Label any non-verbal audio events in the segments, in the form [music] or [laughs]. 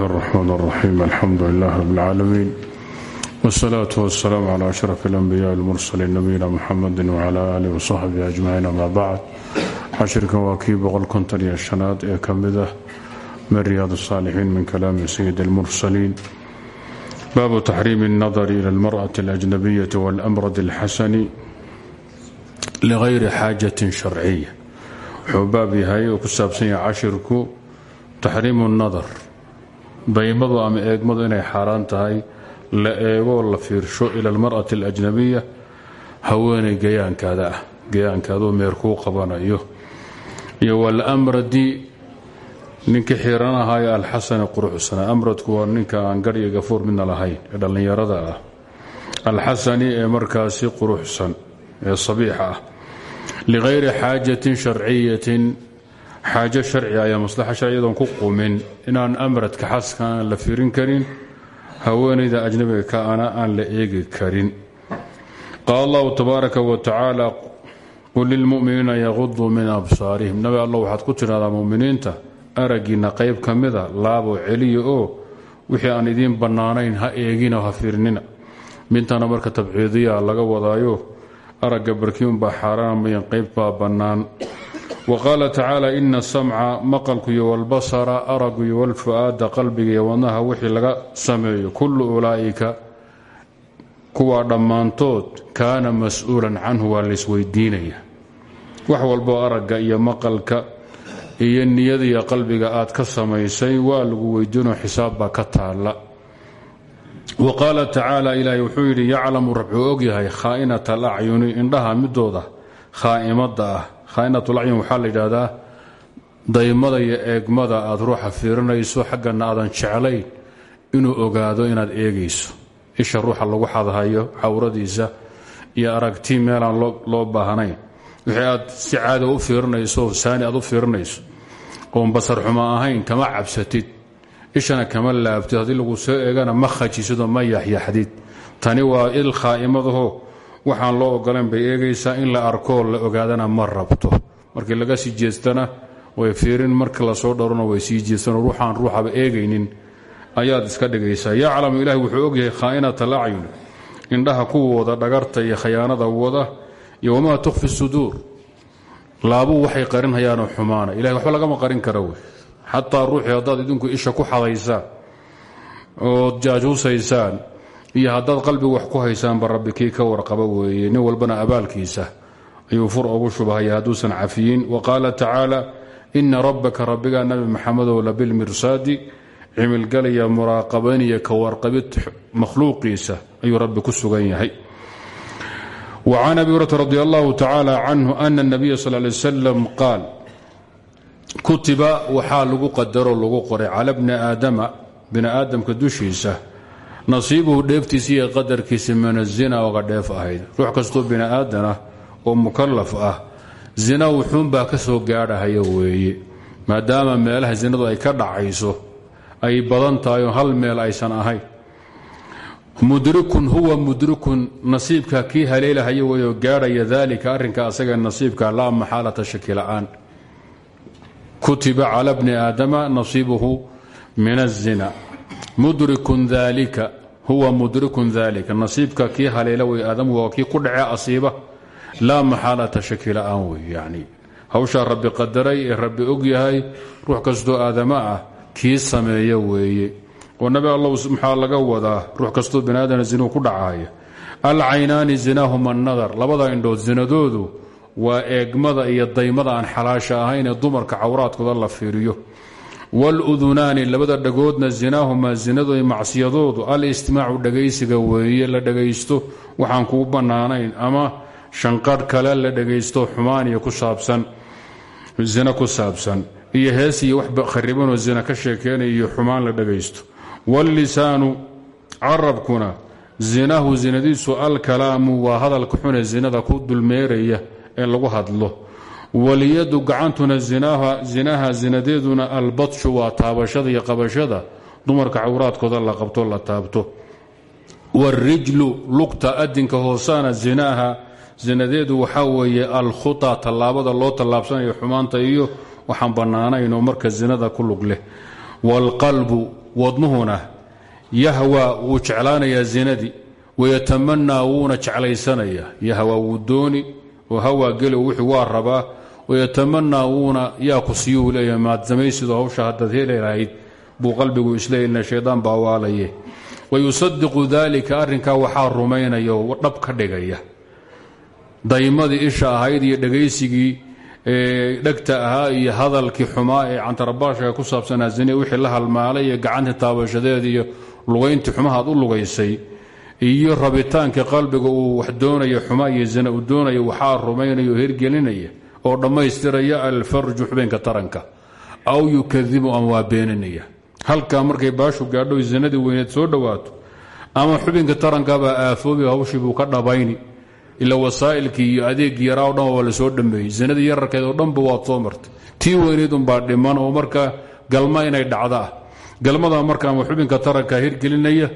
الرحمن الرحيم الحمد لله رب العالمين والصلاة والسلام على أشرف الأنبياء المرسلين نبينا محمد وعلى آله وصحبه أجمعين أما بعد cashirkan waa kii boqol konton iyo shanaad ee ka mid ah min riyaad الصاalixiin min kalaami sayid اlmursaliin baabu taxriimi الnadr ilى اlmarأة الأjnabiyaة wاlأmrad الxasani ligayri xaajaة sharciya wuxuu baab yahay oo ku saabsan yahay cashirku taxriimu الnadr daymadu ama eegmadu inay xaaraan tahay la eegoo la fiirsho ila almar'ati alajnabiya haweenay gayaankaada ah gayaankaaduu meer kuu qabanayo. Iyo walamradi ninkii xiiran ahaayo alxasani quruxsana amradku waa ninka aan gar iyo gafuur lahayn ee dhallinyarada ah. Alxasani ee markaasi quruxsan ee sabiixa ah ligayri xaajatin sharciyatin xaajo sharci ayaa maslaxa sharciyadoon ku qumin inaan amradka xaska aan la fiirin karin haweenayda ajnabiga kaana aan la eegi karin. Qaala allahu tabaaraka wa tacaala qul lilmu'miniina yaquduu min absaarihim. Nabi alla waxaad ku tidhahdaa muminiinta aragiinna qayb ka mida laabo celiya oo wixii aan idiin bannaanayn ha eegina ha fiirnina mintana marka tabciidiya laga wadaayo aragga barkiunbaa xaaraanmayan qayb baa bannaan wa qaala tacaala ina asamca maqalku iyo walbasara aragu iyo walfu'aada qalbiga iyo wadnaha wixii laga sameeyo kullu ulaa'ika kuwaa dhammaantood kaana mas'uulan canhu waa laysweydiinaya wax walboo aragga iyo maqalka iyo niyada iyo qalbiga aad ka samaysay waa lagu weydiinoo xisaabbaa ka taalla. Wa qaala tacaala ilaahay wuxuu yidhi yaclamu rabxuu ogyahay khaa'inata alacyuni indhaha midooda khaa'imada ah khaainatulacyun waxaa la yidhaahdaa daymada iyo eegmada aad ruuxa fiirinayso xaggana aadan jeclayn inuu ogaado inaad eegayso. Isha ruuxa lagu xadhayo cawradiisa iyo aragti meelaan loo baahnayn. Wixii aad si caada u fiirinayso saani aad u fiirinayso oon basar xumo ahayn kama cabsatid. Ishana kama laabtid. Haddii lagu soo eegana ma khajisidoo ma yaxyaxdid tani waa il khaa'imadaho waxaan loo ogolayn bay eegaysaa in la arkoo la ogaadana ma rabto. Markii laga sii jeestana way fiirin. Marka la soo dharona way sii jeestanoo ruuxaan ruuxaba eegaynin. Ayaad iska dhigaysaa. Yaclamu ilahi wuxuu ogyahay khaa'inat alacyun indhaha kuwa wada dhagarta iyo khayaanada wada iyo wamaa tukhfi suduur. Laabuu waxay qarinhayaanoo xumaana. Ilahay waxba lagama qarin kara wey xataa ruuxii haddaad idinku isha ku xadaysaan ood jaajuusaysaan iyo haddaad qalbigu wax ku haysaanba rabbi kii ka warqaba weeye. Nin walbana abaalkiisa ayuu fur ugu shubahaya hadduusan cafiyin. Wa qaala tacaala ina rabbaka rabbigaa nabi maxamedow labilmirsaadi cimilgalaya muraaqabaynaya ka warqabid makhluuqiisa ayuu rabbi ku sugan yahay. Can abi hurata radi allahu tacaala canhu ana nabiya sal lay wsalam qaal kutiba waxaa lagu qadaroo lagu qoray cala bni aadama bini aadamka dushiisa nasiibuhu dheeftiisa iyo qadarkiisa min azina oga dheef ahayd. Ruux kastoo bini aadan ah oo mukalaf ah zina wuxuunbaa ka soo gaadhahaya weeye maadaama meelaha zinadu ay ka dhacayso ay badan tahay oo hal meel aysan ahayn. Mudrikun huwa mudrikun nasiibka kii haleelahaya weeyoo gaadhaya daalika arrinka asaga nasiibka laa maxaalata shaki la'aan. Kutiba cala bni aadama nasiibuhu min azina mudrikun daalika huwa mudrikun dalika nasiibka kii haleela wey aadamu waa kii ku dhace asiiba. Laa maxaalata shaki la'aan wey yani. Hawshaa rabbi qadaray ee rabbi og yahay ruux kastoo aadama ah kii sameeya weeye. Oo nabi alla maxaa laga wadaa? Ruux kastoo bini aadana zinuu ku dhacaya alcaynaani zinaahuma nadar labada indhood zinadoodu waa eegmada iyo daymada aan xalaasha ahayn ee dumarka cawraadkooda la fiiriyo waludunaani labada dhagoodna zinaahumaa zinado macsiyadoodu. Alistimaacu dhagaysiga weeye la dhagaysto waxaan kuu bannaanayn. Ama shanqadh kale la dhagaysto xumaaniya ku saabsan zina ku saabsan. Iyo hees iyo wax kharibanoo zina ka sheekeynaya iyo xumaan la dhagaysto. Wallisaanu carabkuna zinahu zinadiisu alkalaamu waa hadalka xune zinada ku dulmeeraya ee lagu hadlo waliyadu gacantuna zinaha zinadeeduna albadshu waa taabashada iyo qabashada. Dumarka cawraadkooda la qabto la taabto. Warijlu lugta adinka hoosaana zinaha zinadeedu waxaa weeye alkhuta tallaabada loo tallaabsanayo xumaanta iyo waxaan bannaanayn oo marka zinada ku lug leh. Waalqalbu wadnuhuna yahwa wuu jeclaanayaa zinadii wayatamanaa wuuna jeclaysanaya. Yahwa wuu dooni oo hawaa wuxuu waa rabaa wayatamanaa wuuna yaa ku siyuu leeyahay maad samaysido hawsha haddaad heli lahayd buu qalbigu isleeyna shaydaan baa waalaye wayusadiqu dalika arrinkaa waxaa rumaynaya oo dhab ka dhigaya daymadii isha ahayd iyo dhegaysigii dhegta ahaa iyo hadalkii xumaa ee cantarabaashka ku saabsanaa zine wixii la halmaalay iyo gacantii taabashadeed iyo lugayntii xumahaad u lugaysay iyo rabitaanka qalbiga uu wax doonaya xumaa iyo zine uu doonaya waxaa rumaynaya oo hirgelinaya oo dhammaystiraya alfarju xubeenka taranka aw yukadibu ama waa beeninaya. Halkaa markay baashu gaadho zinadii weyneed soo dhowaato ama xubinka tarankabaa aafoobi hawshii buu ka dhabayni ila wasaa'ilkii iyo adeegii yaraa o dhan waa la soo dhammeeyey. Zinadii yararkeed oo dhanba waad soo martay. Tii weyneed unbaa dhiman oo marka galma inay dhacdo ah galmada marka ama xubinka taranka hirgelinaya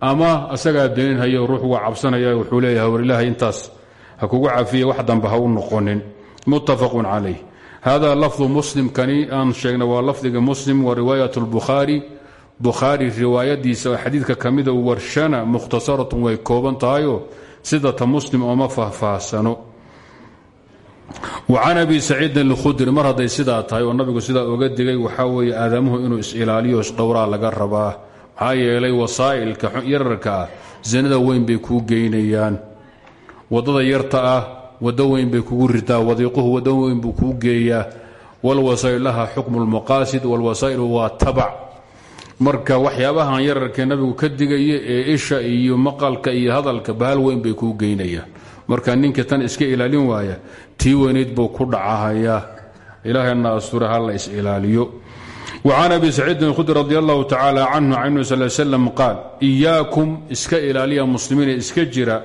ama asagaa beeninhaya ruux waa cabsanaya wuxuu leeyahay war ilaahay intaas ha kugu cafiya wax dambe ha noqonin muttafaqun calayh hada lafdu muslimkani aan sheegna waa lafdiga muslim wa riwaayat lbukhaari bukhaari riwaayadiisa oo xadiidka ka mida warshana mukhtasaratun way kooban tahayoo sidata muslim ooma faahfaahsano. Wa can abi saciidin alkhudri mar hadday sidaa tahay oo nabigu sidaa oga digay waxaa weeye aadamuhu inuu is-ilaaliyo isdhowraa laga rabaa. Maxaa yeelay wasaa'ilka yararka ah zinada weyn bay kuu geynayaan. Ah waddo weyn bay kugu ritaa wadiiquhu waddo weyn buu kuu geeyaa walwasaa'il laha xukmu lmaqaasid walwasaa'ilu waa tabac marka waxyaabahan yararkee nabigu ka digaya ee isha iyo maqalka iyo hadalka bahal weyn bay kuu geynayaan marka ninka tan iska ilaalin waaya tii weynayd buu ku dhacahayaa ilaahayna astura ha la is-ilaaliyo وcan abi saciidin اkhudri radi allahu tacaala canhu can nabi sal slam qaal إiyaakum iska ilaaliya muslimiina iska jira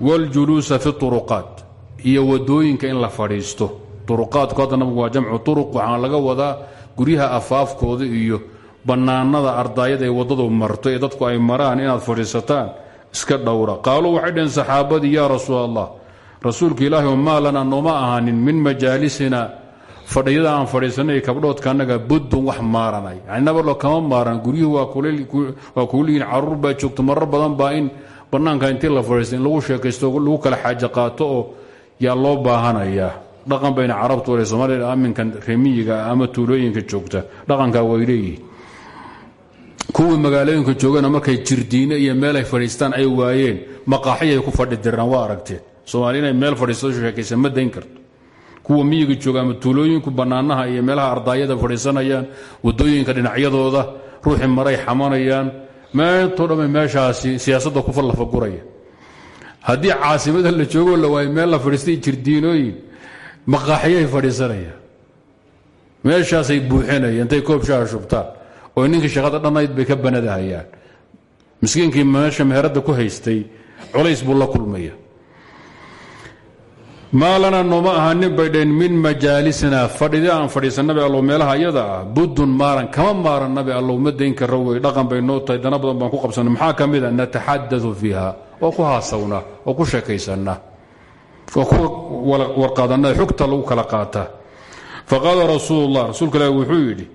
wاljuluusa fi طuruqaat iyo waddooyinka in la fadhiisto. Uruqaadku hadda nabigu waa jamcu turuq waxaa laga wadaa guryaha afaafkooda iyo bannaanada ardaayada ee waddadu marto ee dadku ay maraan inaad fadhiisataan iska dhowra. Qaaluu waxay dhaheen saxaabadii yaa rasuul allah rasuulka ilaahi maa lana nooma ahaanin min majaalisina. Fadhiyada aan fadhiisanay kabdhoodka annaga buddun wax maaranay. Yani nabarlo kama maaran guryuhu waa kuuliyiin carruur baa joogto marar badan baa in bannaanka intii la fadhiista in lagu sheekaysto lagu kala xaajo qaato oo yaa loo baahanayaa dhaqan bayna carabtu le soomaalida aminkan remiyiga ama tuulooyinka joogta dhaqankaa way leeyihiin. Kuwii magaalooyinka joogana markay jirdiine iyo meelay fadhiistaan ay waayeen maqaaxiyay ku fadhi diraan waa aragteen soomaali meel fadhiisto sheekaysa ma karto. Kuwa miyiga jooga ama tuulooyinku bannaanaha iyo meelaha ardaayada fadhiisanayaan waddooyinka dhinacyadooda ruuxii maray xamanayaan meeltoo dhamme meeshaasi siyaasadda ku lafaguraya haddii caasimada la joogoo la waayo meel la fadhiistay jirdiinooyin maqaaxiyay fadhiisanayaan meeshaasay buuxinaya intay koob shaha shubtaan oo ninkii shaqada dhannayd bay ka banadahayaan. Miskiinkii meesha meheradda ku haystay culays buu la kulmaya. Maa nooma ahanin bay dheen min majaalisina fadhida aan fadhiisan allow meelaha iyada ah budun maaran kama maaran allow ma dayn wey dhaqan bay noo tahay dana badan baan ku qabsanna maxaa ka mid a nataxadau fiiha oo ku haasawna oo ku sheekaysanna oo ku warqaadanna xugta lagu kala qaata faqaala rasuul اllah rasuulka ilahi wuxuu yidhi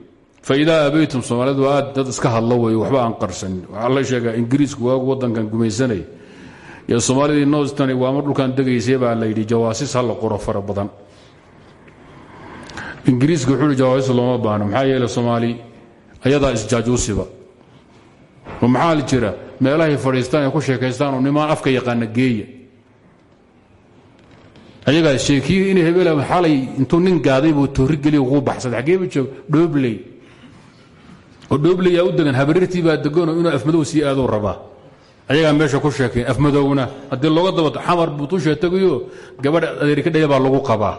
faidaa abaytum soomaalidu aad dad iska hadlo wey waxba aan qarsanin waxaa la sheegaa ingiriisku waagu waddankan gumaysanay. Iyo soomaalidii nostan waama dhulkan degaysay baa la yidhi. Jawaasis ha la qoro fara badan. Ingiriiska wuxuu hi jawaasis looma baahno. Maxaa yeele soomaali ayadaa isjaajuusiba oo maxaa jira meelahay fadhiistaan ay ku sheekaystaan oo nimaan afka yaqaana geeya. Ayagaa sheekiyi in hebel xalay intuu nin gaaday buu toori geliy kuu baxsaday xageeba joog dhoobley oo dhoobley aa u degan habarirtii baa deganoo inuu afmadow sii aaduu rabaa. Ayagaa meesha ku sheekay afmadowna. Haddii looga dabato xamar buu tegayo gabadh adeeri ka dhaya baa lagu qabaa.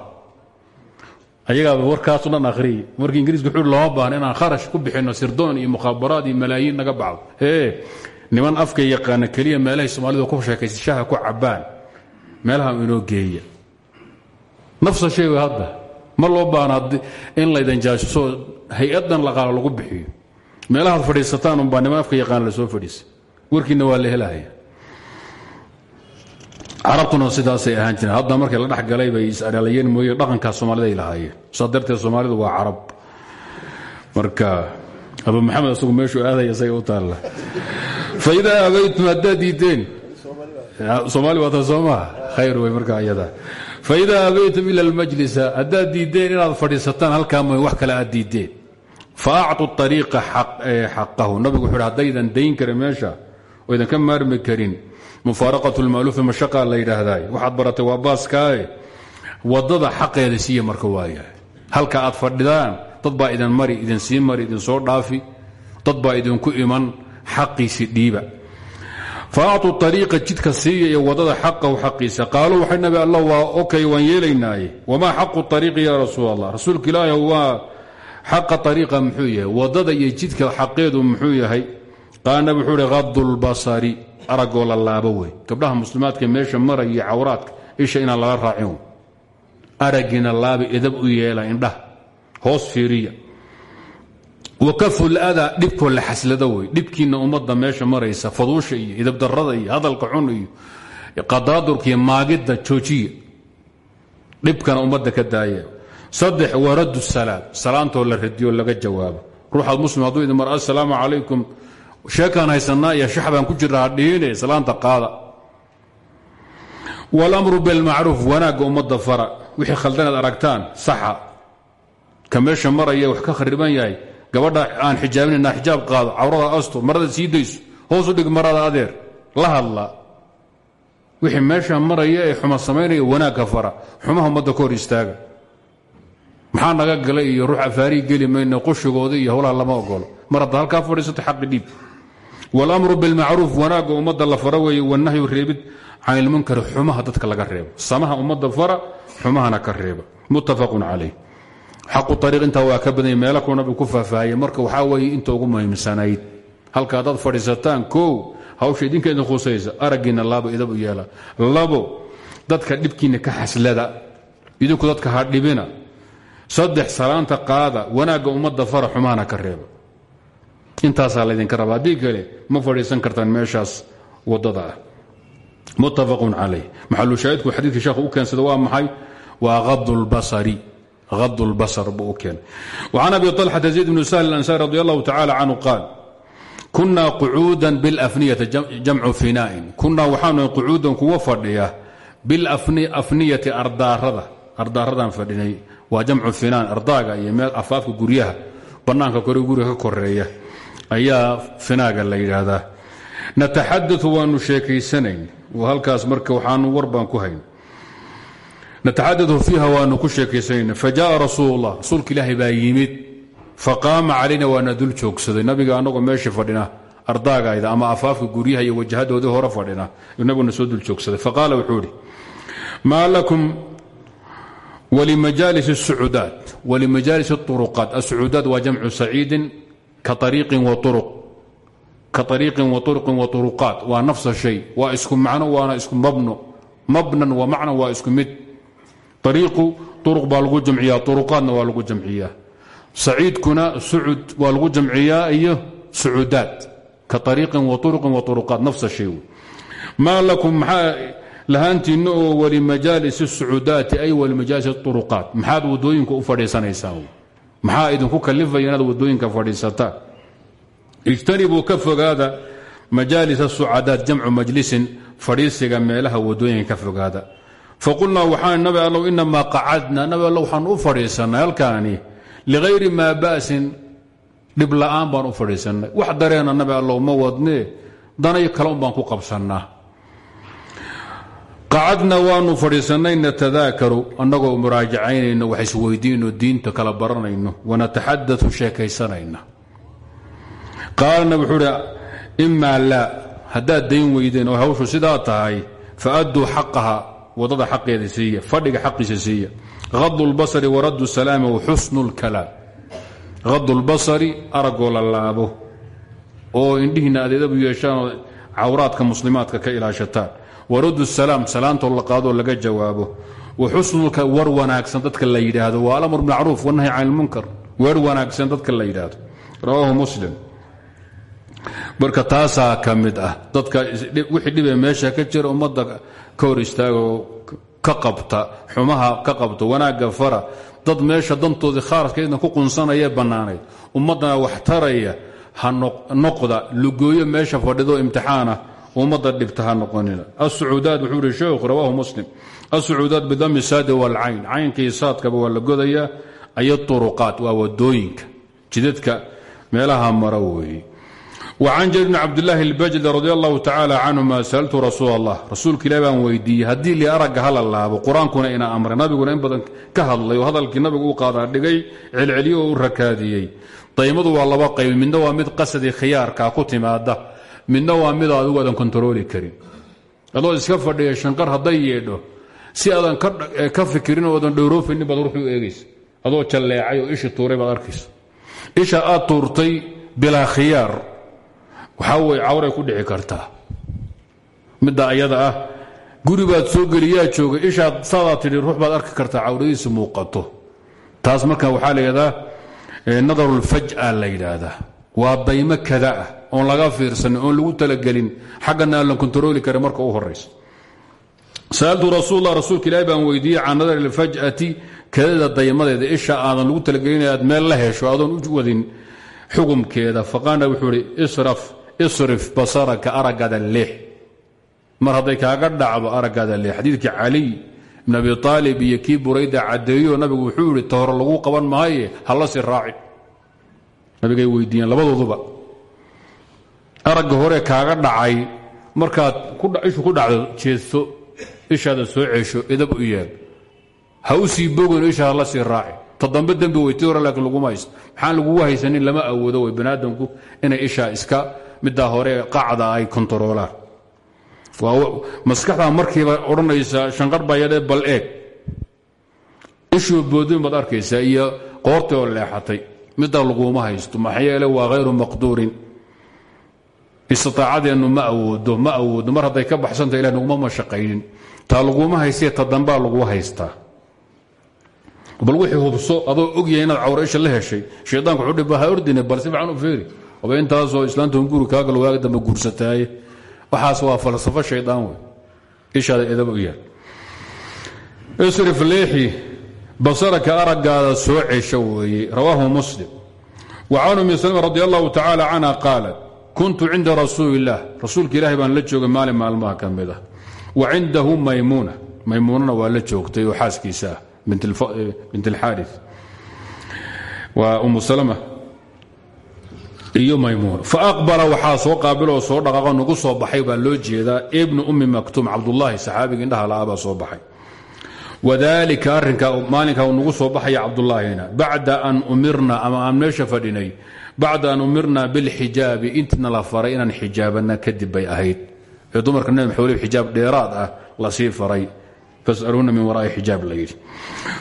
Ayagaaba warkaaso dhan akhriy markii ingiriiska wuxuu looma baahna inaan kharash ku bixinno sirdoon iyo mukhaabaraad iyo malaayiin naga bacdo. Ee niman afka yaqaana keliya meelahay soomaalidu ku sheekaysa shaha ku cabbaan. Meelaha inoo geeya. Nafsa wey hadda. Ma loo baahna in laydan jaasuso hay'addan laqaalo lagu bixiyo. Meelahaad fadhiisataan unbaa niman afka yaqaana la soo fadhiisa. Warkiina waa la helahaya carabtuna sidaasay ahaan jireen. Hadda markii la dhex bay is-adhalayeen mooye dhaqankaa soomaalida ay lahaayeen. Saa darteed soomaalidu waa carab. Marka abu maxamed asagu meeshuu aadaya isaga u taalla. Faidaa abaytum haddaad diideen. Soomaali waata soo maha khayr wey markaa iyada. Faidaa abaytum ila almajlisa haddaad diiddeen inaad fadhiisataan halkaa mooy wax kale aad diiddeen fa actu ariiqa xaqahu. Nabigu wuxu uhi haddaydan dayn karin meesha oo idan ka maarmi karin. Mufaaraqatu lmaaluufi mashaqa la yidhaahdaay. Waxaad baratay waa baaskaae waddada xaqeeda siiya marka waayahay halka aad fadhidaan dad baa idin mari idin sii mari idin soo dhaafi dad baa idinku iman xaqiisi dhiiba. Fa actuu ariiqa jidka siiya iyo waddada xaqahu xaqiisa. Qaaluu waxay nabi allah waa okay waan yeelaynaaye. Wamaa xaqu ariiqi yaa rasuul allah rasuulka ilaahi waa xaqa ariiqa muxuu waddada iyo jidka xaqeedu muxuu yahay. Wuxuu ihi qadu lbasari aragoo la laabo wey. Gabdhaha muslimaadka meesha maraya cawraadka isha inaan lala raacin aragiina laabi idab u yeela indhaha hoos fiiriya. Wakaful adaa dhibkoo la xaslado wey dhibkiina ummadda meesha maraysa faduusha iyo idabdarada iyo hadalka xun iyo qadaadurka iyo maagidda joojiya. Dhibkana ka daaya. Saddex waa salaam. Salaantoo la radiyo laga jawaabo. Ruuxaad muslim hadduu idin mar assalaamu calaykum. Sheekaan haysanaa iyo shaxbaan ku jirra hadhiine salaanta qaada. Walamru bilmacruuf wanaagga ummadda fara. Wixii khaldanaad aragtaan saxa ka meesha maraya wax ka khariban yahay. Gabadha aan xijaabinana xijaab qaado cawrada asto marada sii dayso hoosu dhig marada adeer. La hadla. Wixii meesha maraya ee xuma samaynaya wanaagka fara. Xumaha ummadda ka hor istaaga. Maxaa naga galay iyo ruux afaarihi geli mayno qushigooda iyo howlaha lama ogolo mar hadda halkaa fadhiisato xaqi dhiib. Walamru bilmacruuf wanaagga ummadda la fara weeye wanahyu reebid can ilmunkari xumaha dadka laga reebo. Samaha ummadda fara xumahana ka reeba. Muttafaqun calayh xaqu ariiq intaa waa ka badanya meela nabigu ku faahfaahiyey marka waxaa weeye inta ugu muhiimsanayd. Halka haddaad fadhiisataan kow hawsha idinka idin khusaysa araggiinna laabo idab u yeela. Labo dadka dhibkiinna ka xaslada idinku dadka ha dhibina. Saddex salaanta qaada wanaagga ummadda fara xumahana ka reeba. Intaasaa laydinka raba haddii ma fadhiisan kartaan meeshaas waddada ah. Muttafaqun calayh. Maxalushaahidku xadiidkii sheekhu u keensada waa maxay? Waa غض البصر بوكين وعن أبي طلحة زيد بن سهل الأنساري رضي الله تعالى عنه قال كنا قعودا بالأفنية جمع فناء كنا وحان قعودا كوا فردية بالأفنية أردارة أردارة فرديني وجمع فناء أرداغا يميل أفافك قريها بنانك كوري قريها كورية أيا فناغا الليل هذا نتحدث ونشيكي سنين وهل كاس مركا وحان وربان كهين nataxadau fiiha waanu ku sheekaysanayna fajaءa rasuul اllah rasuulka ilaahay baa yimid faqaama calayna waana dul joogsaday nabiga anagoo meeshii fadhina ardaagayda ama afaafka guryaha iyo wajahadoodii hore fadhina nabiguna soo dul joogsaday faqaala wuxuu ihi maa lakum walimajaalis الsucuudaat walimajaalis الطuruqaat الsucuudaat waa jamcu saciidin kaariiqin waruq kaariiqin waطuruqin waطuruqaat waa nafsa shay waa isku macno waana isku mabno mabnan wa macna waa isku mid ariiqu uruq baa lagu jamciyaa uruqaadna waa lagu jamciyaa saciidkuna sucud waa lagu jamciyaa iyo sucuudaad ka ariiqin wa uruqin wa uruqaad nafsa shay maa lakum maxaa lahaantiinna oo walimajaalis sucuudaati ay walimajaalis uruqaat maxaad waddooyinka u fadhiisanaysaan maxaa idinku kalifaya inaad waddooyinka fadhiisataan ijtanibuu ka fogaada majaalis sucadaat jamcu majlisin ka fogaada faqulnaa waxaan nabi allow inamaa qacadna nabi allow waxaan u fadhiisannay halkaani ligayri maa ba'sin dhib la'aan baan u fadhiisannay wax dareena nabi allow ma wadnee danay kale un baan ku qabsannaa qacadna waanu fadhiisannay natadaakaru annagoo muraajacaynayno wax isweydiino diinta kala baranayno wanataxadau sheekaysanayna qaalana wuxuu idhi imaa laa haddaad dayn sidaa tahay faadduu xaqaha waddada xaqeeda siiya fadhiga xaqiisa siiya. Adu lbasari waraddu salaami waxusnu lkalaam adu lbasari aragoo la laabo oo indhihiinna adeedabu yeeshaanoo cawraadka muslimaadka ka ilaashataan waraddu salaam salaantoo la qaadoo laga jawaabo. Waxusnulka war wanaagsan dadka la yidhaahdo. Waa alamr macruuf wanahy can lmunkar war wanaagsan dadka la yidhaahdo. Rawaahu muslim. Marka taasaa ka ah dadka wixii dhibee meesha ka jira ummadda ka hor istaagoo ka qabta xumaha ka qabta wanaagga fara. Dad meesha dantoodii khaaraskeedna ku qunsanaya bannaanayd. Ummaddana wax taraya ha noqda lugooyo meesha fadhido imtixaanah ummadda dhibta ha noqonina. Asucuudaad wuxuu ihi sheekhu rawaahu muslim. Asucuudaad bidami saadi walcayn caynkii saadkaba waa la godayaa ayo turuqaat waa waddooyinka jidadka meelaha mara weeye وcan jabir bn cabdilaahi اlbajli radi allahu tacaala canhuma sa'altu rasuul allah rasuulka ilah baan weydiiyey haddii li aragga hala laabo qur'aankuna ina amray nabiguna in badan ka hadlay oo hadalkii nabigu u qaadaa dhigay celceliyo oo u rakaadiyey. Daymadu waa laba qayb midna waa mid qasadii khiyaarkaa ku timaada midna waa mid adigu aadan kontarooli karin. Adoo iska fadhiya yeedho si aadan ka fikirin oodan dhowroofaynin baad ruxu eegaysa. Adoo jalleecay oo ishi tuuray baad arkaysa. Isha aad tuurtay bilaa khiyaar waxaa weye cawray ku dhici kartaa midda ayada ah guri baad soo geliyaa jooga ishaad saadaa ruux baad arki kartaa cawradiisa muuqato. Taas marka waxaa la yidhahdaa nadarulfaj'a la yidhaahdaa. Waa daymo kada ah laga fiirsanin oon lagu talagelin. Xaggana aan la kontarooli karin marka u horaysa sa'altu rasuullah rasuulka ilaahi baan weydiiyey can nadar ilfaj'ati kadada daymadeeda isha aadan lagu talagelin aad meel la hesho adoon u wadin xukumkeeda faqaana wuxuu ihi isrif basaraka aragada leex mar hadday kaaga dhacdo aragada leex xadiidkii caliy ibn abi aalib burayda caddeeyo nabigu wuxuu yihi ta hore lagu qaban maaye hala si raaci. Nabigay weydiiyeen labadooduba. Aragga hore kaaga dhacay markaad ishu ku dhacdo jeesto ishaada soo ceesho edab u yeel ha u sii isha hala sii raaci. Ta dambe dembi weyti hore laakiin laguma haysto lama awoodo way baniaadamku inay ishaa iska middaa hore qacda ay kontaroolaan maskaxdaa markiiba odhanaysa shanqar bayadhee bal eeg. Ishuu boodin baad iyo qoortii oo leexatay. Middaa laguma haysto maxaa yeele waa hayru maqduurin. Istiaacadeennu ma awoodo ma awoodo. Mar hadday ka baxsanta ilah naguma mashaqaynin taa laguma haystee ta lagu haystaa. Bal wixii hubso adoo ogyahay inaad cawra la heshay. Shaydaanku ha ordine bal si fiican u feeri oba intaasoo islaanta guri kaagal waaga dambe guursataaye waxaas waa falsafo shaydaan wey ishaada edaba u isrif leexi basaraka araggaada soo cesho weeye rawaahu muslim. Wa can umi salma radi allahu tacaala kuntu cinda rasuuli illaah rasuulka baan la joogay maalin maalmaha ka ah. Wa cindahu maymuuna. Maymuunana waa la joogtay oo xaaskiisa ah bint اlxaari waa umu salma iyo maymuun. Faaqbala waxaa soo qaabiloo soo dhaqaaqo nagu soo baxay baa loo jeedaa. Ibnu ummi maktuum cabdullaahi saxaabiga indhaha la'aa baa soo baxay. Wadalika arrinka maalinkaa uu nagu soo baxaya cabdullaahina. Bacda an umirna ama aan meesha fadhinay an umirna bilxijaabi intina la faray inaan xijaabana ahayd. Ee dumarka nabi maxamed xijaab ah la sii faray. Fasaluuna min waraai xijaab la yidhi.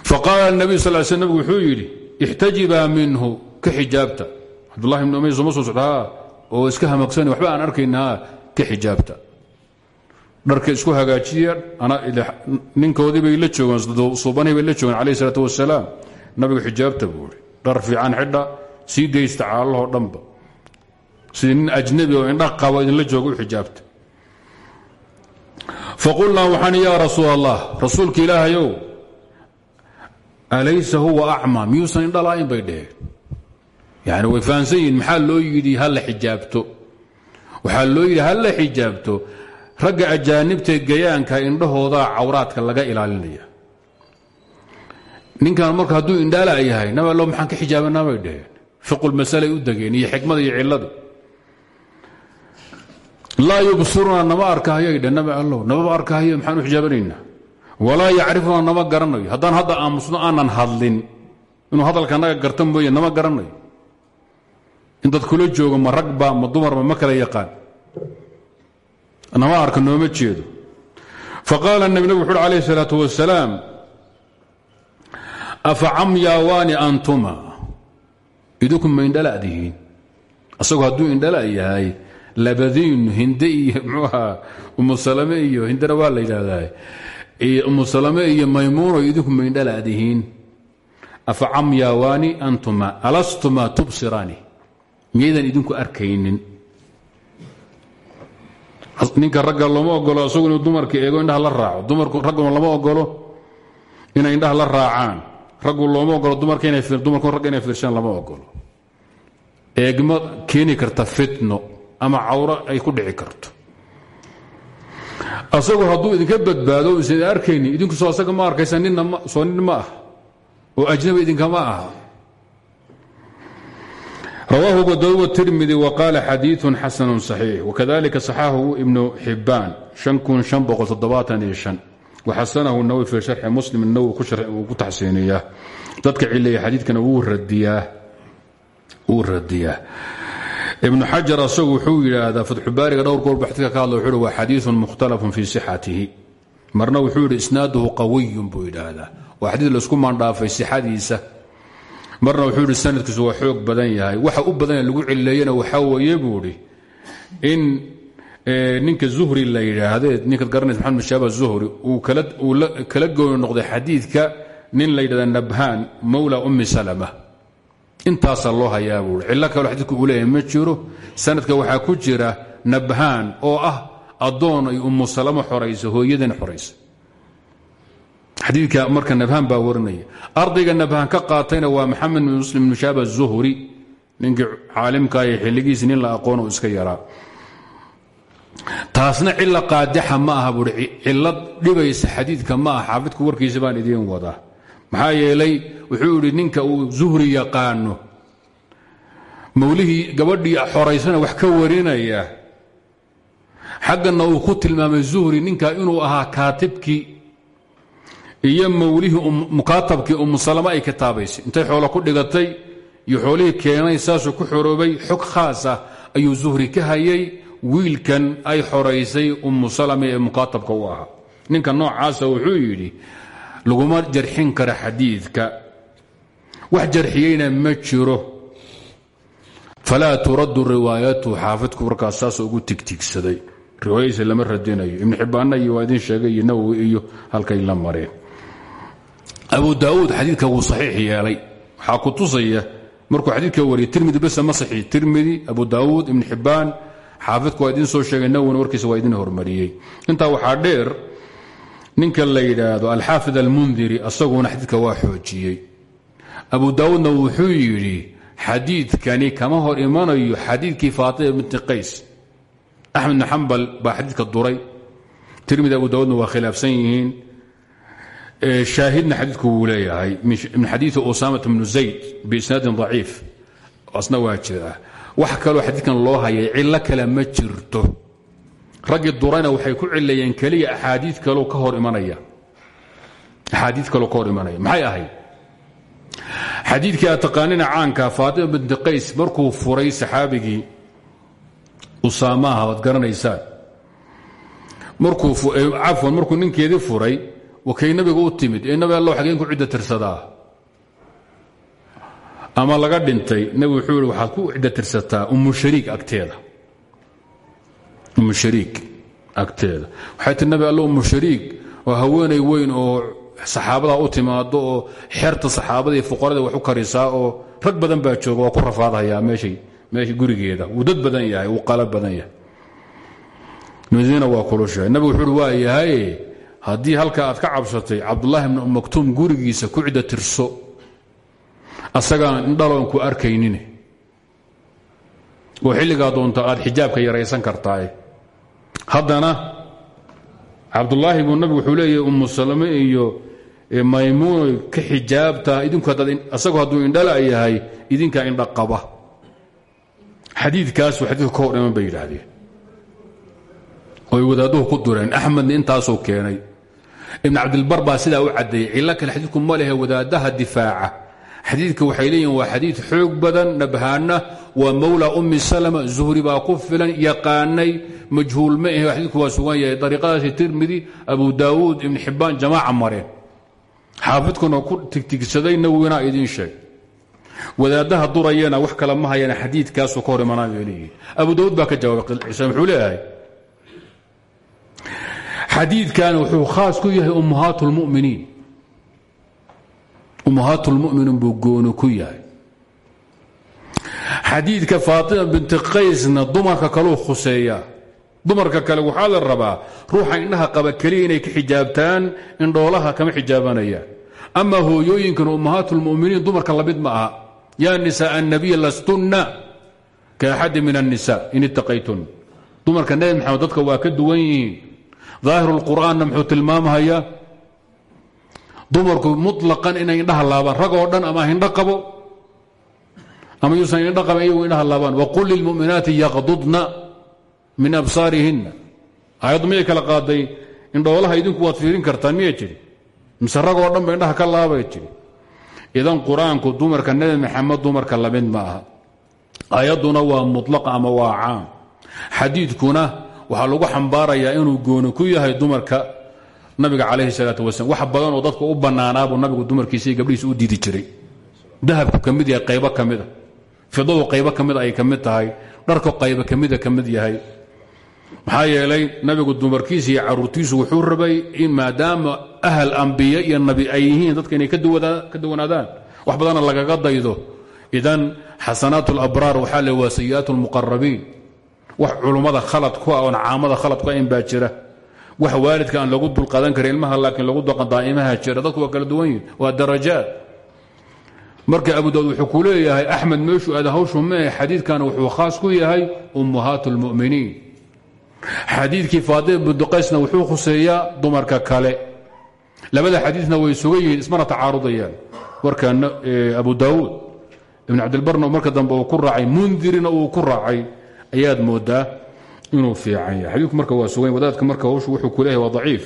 Faqaala nabiy sal sl nabig wuxuu yidhi ixtajibaa minhu ka xijaabta cabdullahi ibn umay soma soo socda oo iska hamagsani waxba aan arkaynaa ka xijaabta. Dharka isku hagaajiya ninkoodii bay la joogeen suubanihi bay la joogeen calayh isalaatu wasalaam nabigu xijaabta buu ihi dhar fiican xidha sii daysta caalahoo dhanba. Sidii nin ajnabi oo indha qabo idinla jooga u xijaabta. Faqulnaa waxaan yaa rasuul allah rasuulka ilaahayow alaysa huwa acmaa miyuusan indhala'in bay yani way fahamsan yihiin maxaa loo yidhi ha xijaabto? Waxaa loo yidhi ha xijaabto? Ragga ajaanibtae gayaanka indhahoodaa cawraadka laga ilaalinaya. Ninkan marka hadduu indhaala yahay nabalo maxaan ka xijaabanaa bay dheheen fiqulmasalay u degeen iyo xikmada iyo cilladu. Laa yubsiruna nama arkahayay dhe nabi allow namaba arkahayo maxaan u xijaabanaynaa walaa yacrifuna nama garanayo. Haddaan hadda aanan hadlin. Inuu hadalka naga garta mooye nama in dad kula joogo ma ragba ma dumarba ma kala yaqaan nama arka nooma jeedo faqaala nabi nabig wuxu uhi alayh الsalaaة wasalaam afa camyaawaani antuma idinku ma indhaladihiin asagoo hadduu indhala yahay labadiinu hinde iyo [laughs] mxuu ahaa umu salame iyo hindena waa la yidhaahdaa umu salame iyo maymuuno idinku ma indhaladihiin afa camyaawaani antuma alastuma tubsiraani Miyaydan idinku arkaynin? Ninka ragga looma ogolo isagu inuu dumarka eego indhaha la raaco. Dumarku ragguna lama ogolo inay indhaha la raacaan. Raggu looma ogolo dumarka dumarku ragga inay fiirshaan lama ogolo eegmo keeni karta fitno ama cawro ay ku dhici karto. Asagoo hadduu idinka badbaado isan arkayni idinku soo asaga ma arkaysa ninna soo nin ma ah oo ajnabi idinkama aha rawaahu godoy wtirmidi wqaala xadiiu xasanu صaxiix wkadalika صaxahu ibnu xibaan waxasanahu nawi fi sharxi muslim nawi ku taxsiiniyaa. Dadka cileeya xadiidkana wuu radiyaa. Ibnu xajar asagu wuxuu yidhaahdaa fatxubaariga dhowr goor ba xadika ka hadla wuxuu hi waa xadiiun mukhtalafun fii sixatihi. Marna wuxuu yidhi isnaaduhu qawiyun buu yidhaahdaa. Waa xadiid la isku maandhaafay sixadiisa marna wuxuu yidhi sanadkiisu waa xoog badan yahay. Waxa u badan lagu cileeyana waxaa weeye buu idhi in ninka zuhri la yidhaahdee ninkaad garanaysa maxamed shaaba zuhri uu kala gooni noqday xadiidka nin la yidhahda nabhaan mawla ummi salama. Intaasaa loo hayaa buui cillo kaloo xadiidku uu leeyahay ma jiro. Sanadka waxaa ku jira nabhaan oo ah addoon ay ummu salamo xoraysa hooyadan xoraysa xadiidka marka nabhaan baa warinaya. Ardayga nabhaan ka qaatayna waa maxamed bin muslim bnu shaaba zuhri ninkii caalimkaah xilligiisi nin la aqoon oo iska yaraa. Taasna cilo qaadixa ma aha buui cilad dhibaysa xadiidka ma aha. Xaafidku warkiisa baan idiin wadaa. Maxaa yeelay wuxuu idhi ninka uu zuhri yaqaano mawlihii gabadhii xoraysana wax ka warinaya. Xaggana uu ku tilmaamay zuhri ninka inuu ahaa kaatibkii iyo mawlihii mukaatabkii umu salama ay kitaabaysay intay xoolo ku dhigatay iyo xoolihii keenay saasuu ku xoroobay. Xog khaasa ayuu zuhri ka hayay wiilkan ay xoraysay umu salama ee mukaatabka u ahaa. Ninka noocaasa wuxuu yidhi laguma jarxin kara xadiidka. Wax jarxiyeyna ma jiro. Falaa turaddu riwaayatu xaafidku markaas saas ugu tigtigsaday. Riwaayadiisa lama radinayo. Ibnu xibbaanna iyo waa sheegay iyo iyo halkay la mareen abu daauud xadiidka wuu saxiix yeelay. Waxaa ku tusaya markuu xadiidka wariyay tirmidi bese ma saxiix. Tirmidi abu daauud ibnu xibbaan xaafidku waa idin soo sheegay nawowina warkiisa waa idin hormariyey. Intaa waxaa dheer ninka la yidhaahdo alxaafid almundiri asaguna xadiidka waa xoojiyey. Abu daauudna wuxuu yidhi xadiidkani kama hor imanayo xadiidkii faatima binti qays axmed bn xambal baa xadiidka duray. Tirmidi abu daauudna waa khilaafsan yihiin shaahidna xadiidku wuu leeyahay. Min xadiii usamat bnu zayd biisnaadin daciif asna waa jira. Wax kaloo xadiidkan loo hayay cillo kale ma jirto. Raggii durayna waxay ku cileeyeen keliya axaadii kaloo ka hor imanaya. Axaadii kaloo ka hor imanaya. Maxay ahayd? Xadiidkii aad taqaanina caanka faatima binti qays markuu furay saxaabigii usaamaha waad garanaysaan. Markuu cafwan markuu ninkeedii furay wakay nabiga u timid ee nabi alla xageen ku cidda tirsadaa. Ama laga dhintay nabigu wuxuu yihi ku cidda tirsataa ummu shariik agteeda. Ummu shariik agteeda. Waxay tii nabi alla ummu shariik oo haweenay weyn oo saxaabada u timaado oo xerta saxaabada iyo fuqarada wax u karisaa oo rag badan baa jooga waa ku rafaadhayaa meeshay meesha gurigeeda. Wuu dad badan yahay wuu qala badan yahay. Madiina wuxuu uhi haddii halka aad ka cabsatay cabdulaahi bn maktuum gurigiisa ku cidda tirso asagaan indhaloon ku arkaynin oo xilligaa doonta aad xijaabka yaraysan kartaa haddana cabdulaahi buu nabigu wuxuu leeyahy umu salame iyo maymuuno ka xijaabtaa idinku asagu hadduu indhala yahay idinkaa indha qaba. Xadiidkaasuu xadiidka ka hor iman bay yidhaahdeen. Oy wadaaduhu ku dureen axmedna intaasuu keenay ibn cabdilbar baa sidaa u caddeeyey cillo kale xadiidku ma lehe wadaadaha difaaca. Xadiidka waxay leeyihiin waa xadiid xoog badan nabhaana waa mawla ummi salama zuhri baa ku filan yaqaanay majhuul ma ahe xadiidku waa sugan yahay. Dariiqadaasi tirmidi abu daawuud ibn xibbaan jamaaca mareen xaafidkuna ku tigtigsaday nawowina idiin sheeg. Wadaadaha durayana wax kale ma hayana xadiidkaasuu ka hor imanaa bay leeyihiin abu daawuud baa ka jawaabay muxuu leeyahay xadiidkan wuxuu khaas ku yahay ummahaat اlmuminiin ummahaat اlmuminiin buu gooni ku yahay. Xadiidka faatima binti qaysna dumarka kaluu khuseeyaa. Dumarka kale waxaa la rabaa ruuxa indhaha qaba keliya inay ka xijaabtaan indhoolaha kama xijaabanayaan ama hooyooyinkan ummahaatulmuminiin dumarka la mid ma aha. Yaa nisaa annabiy lastunna ka axadi min annisa in ittaqaytun. Dumarka nebi maxamed dadka waa ka duwan daahiru lqur'aanna muxuu tilmaamhayaa dumarku muطlaqan inay indhaha laabaan. Rag oo dhan ama hindho qabo ama yuusan indho qaban iyagu indhaha laabaan. Waqul lilmu'minaati yaqdudna min absaarihinna. Aayaddu miyay kala qaaday? Indhoolaha idinku waad fiirin kartaan miya jiri? Mise rag oo dhan ba indhaha ka laabay jiri? Idan qur'aanku dumarka nebi maxamed dumarka la mid ma aha. Aayadduna waa muطlaqa ama waa caam waxaa lagu xambaarayaa inuu gooni ku yahay dumarka nabiga calayhi salaatu wasalam wax badan oo dadka u bannaanaabuu nabigu dumarkiisa iyo gabdhihiisa u diidi jiray. Dahabku ka yahay qaybo ka mida fidadu qaybo ka mida ay ka tahay. Dharku qaybo ka mida mid yahay. Maxaa yeelay nabigu dumarkiisa iyo caruurtiisu wuxuu rabay in maadaama ahal ambiye iyo nabi ay dadka inay ka duwanaadaan. Wax badanna lagaga daydo. Idan xasanaat alabraar waxaa le waa wax culummada khalad ku ah oon caamada khalad ku ayn baa jira. Wax waalidka aan lagu dulqaadan karin ilmaha laakiin lagu daqan daa'imaha jira. Dadku waa kala duwan yihiin waa darajaad. Marka abu daud wuxuu ku leeyahay axmed meeshuu aada hawshu mee xadiidkan wuxuu khaas ku yahay ummahaat اlmu'miniin xadiidkii faatima bintu qaysna wuxuu khuseeyaa dumarka kale. Labada xadiidna way sugan yihiin ismana tacaarudayaan warka abu daawuud ibn cabdilbarna marka dambe uu ku raacay mundirina uu ku raacay ayaad moodaa inuu fiican yahay. Xadiidku marka waa sugan wadaadka marka hawshu wuxuu ku leeyahay waa daciif.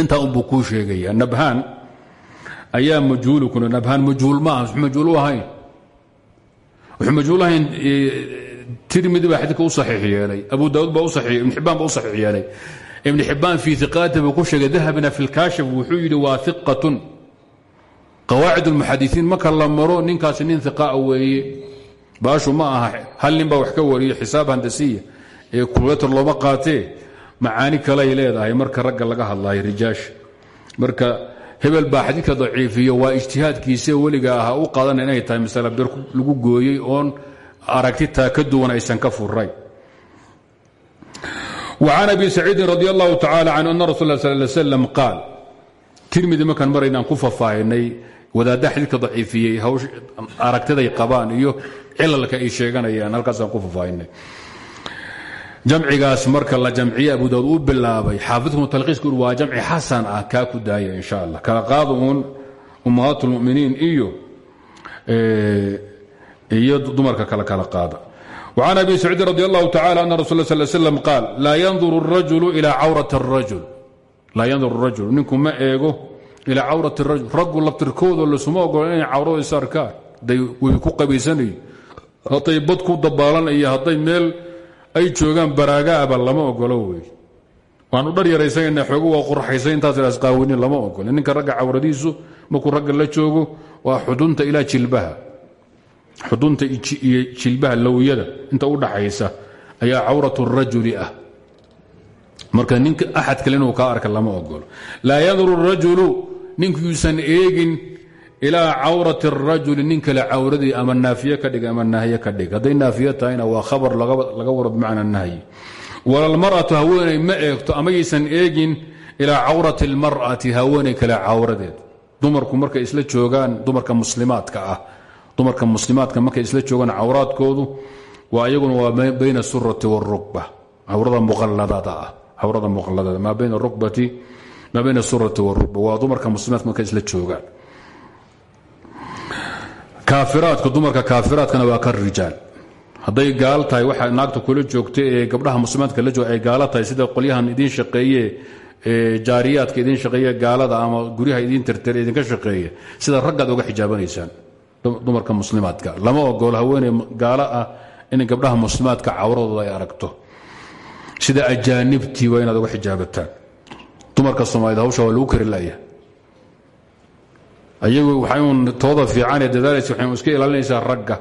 Intaa unbuu kuu sheegaya nabhaan ayaa majhuulu kuna nabhaan majhuul ma aha wuxuu majhuul u ahayn. Wuxuu majhuul ahayn tirmidi baa xadiidka u abu daawud baa u ibn xibbaan baa u ibn xibbaan fii iqaati buu sheegay dahabna fi lkaashif wuxuu yidhi waa iqatun qawaacid اlmuxadisiin marka la maro ninkaasi nin iqaa weeye baashu ma aha hal nin baa wax ka wariyo xisaab handasiya ee kuletor looma qaatee macaani kaley leedahay. Marka ragga laga hadlayo rijaasha marka hebel baa daciifiyo waa ijtihaadkiisa weliga aha u qaadana inay tahay masale bir lagu gooyey oon aragtitaa ka duwan aysan ka furay وcan abi saciidin radi allahu tacala canhu ana rasul la sal slam qaal tirmidi markaan maraynaan ku fafaahinay wadaadda xadiidka daciifiyey qabaan iyo cilalka ay sheeganayaan halkaasaan ku fafaahinay jamcigaas marka la jamciye abu daud u bilaabay xaafidku talkiisku ui waa jamci xasan ah kaa ku daaya in sha allah kala qaada uun ummahaat اlmuminiin iyo iyo dumarka kale kala qaada وcan abi saciidin radi allahu tacala ana rasul sl slam qaal laa yanduru الrajulu ilaa cawrati الrajul laa yanduru الrajul ninku ma eego ilaa cawrati الrajul raggu labtirkooda lasuma ogola inay cawrada is arkaan hadday webi ku qabaysanayo hadday bad ku dabaalanayo hadday meel ay joogaan baraagaaba lama ogolo wey. Waanu dhar yaraysanayna xoogo waa qurxaysa intaas asqaawinin lama ogolo. Ninka ragga cawradiisu markuu ragga la joogo waa xudunta ilaa jilbaha. Xudunta iyo jilbaha lowyada inta u dhaxaysa ayaa cawrat rajuli ah. Marka ninka axad kale inuu kaa arka lama ogolo. Laa yanduru rajulu ninkuusan eegin ilaa cawrati rajuli ninkale cawradii ama naafiye ka dhig ama naahiye ka dhig. Hadday naafiye tahayna waa khabar laga waro bimacna nahyi. Walalmar'atu haweenay ma eegto amaysan eegin ilaa cawrati almar'ati haweenay kale cawradeed. Dumarku markay isla joogaan dumarka muslimaadka ah. Dumarka muslimaadka markay isla joogaan cawraadkoodu waa iyaguna waa bayna surati warugba cawrada muqalladada ah. Cawrada muqalladada maa bayna surati warugba waa dumarka muslimaadka markay isla joogaan kaafiraadka dumarka kaafiraadkana waa ka rijaal. Hadday gaal tahay waxa naagta kula joogta ee gabdhaha muslimaadka la jooga ay sida qolyahan idiin shaqeeye jaariyaadka idiin shaqeeye gaalada ama guryaha idiin tirtire idinka shaqeeya sida raggaad oga xijaabanaysaan dumarka muslimaadka. Lama ogolo haweeney gaalo ah in gabdhaha muslimaadka cawradooda ay aragto. Sida ajaanibtii waa oga xijaabataan. Dumarka soomaaliyed hawsha waa lagu kari laya ayagu waxayn tooda fiicanee dadaalaysa waxayn iska ilaalinaysaa ragga.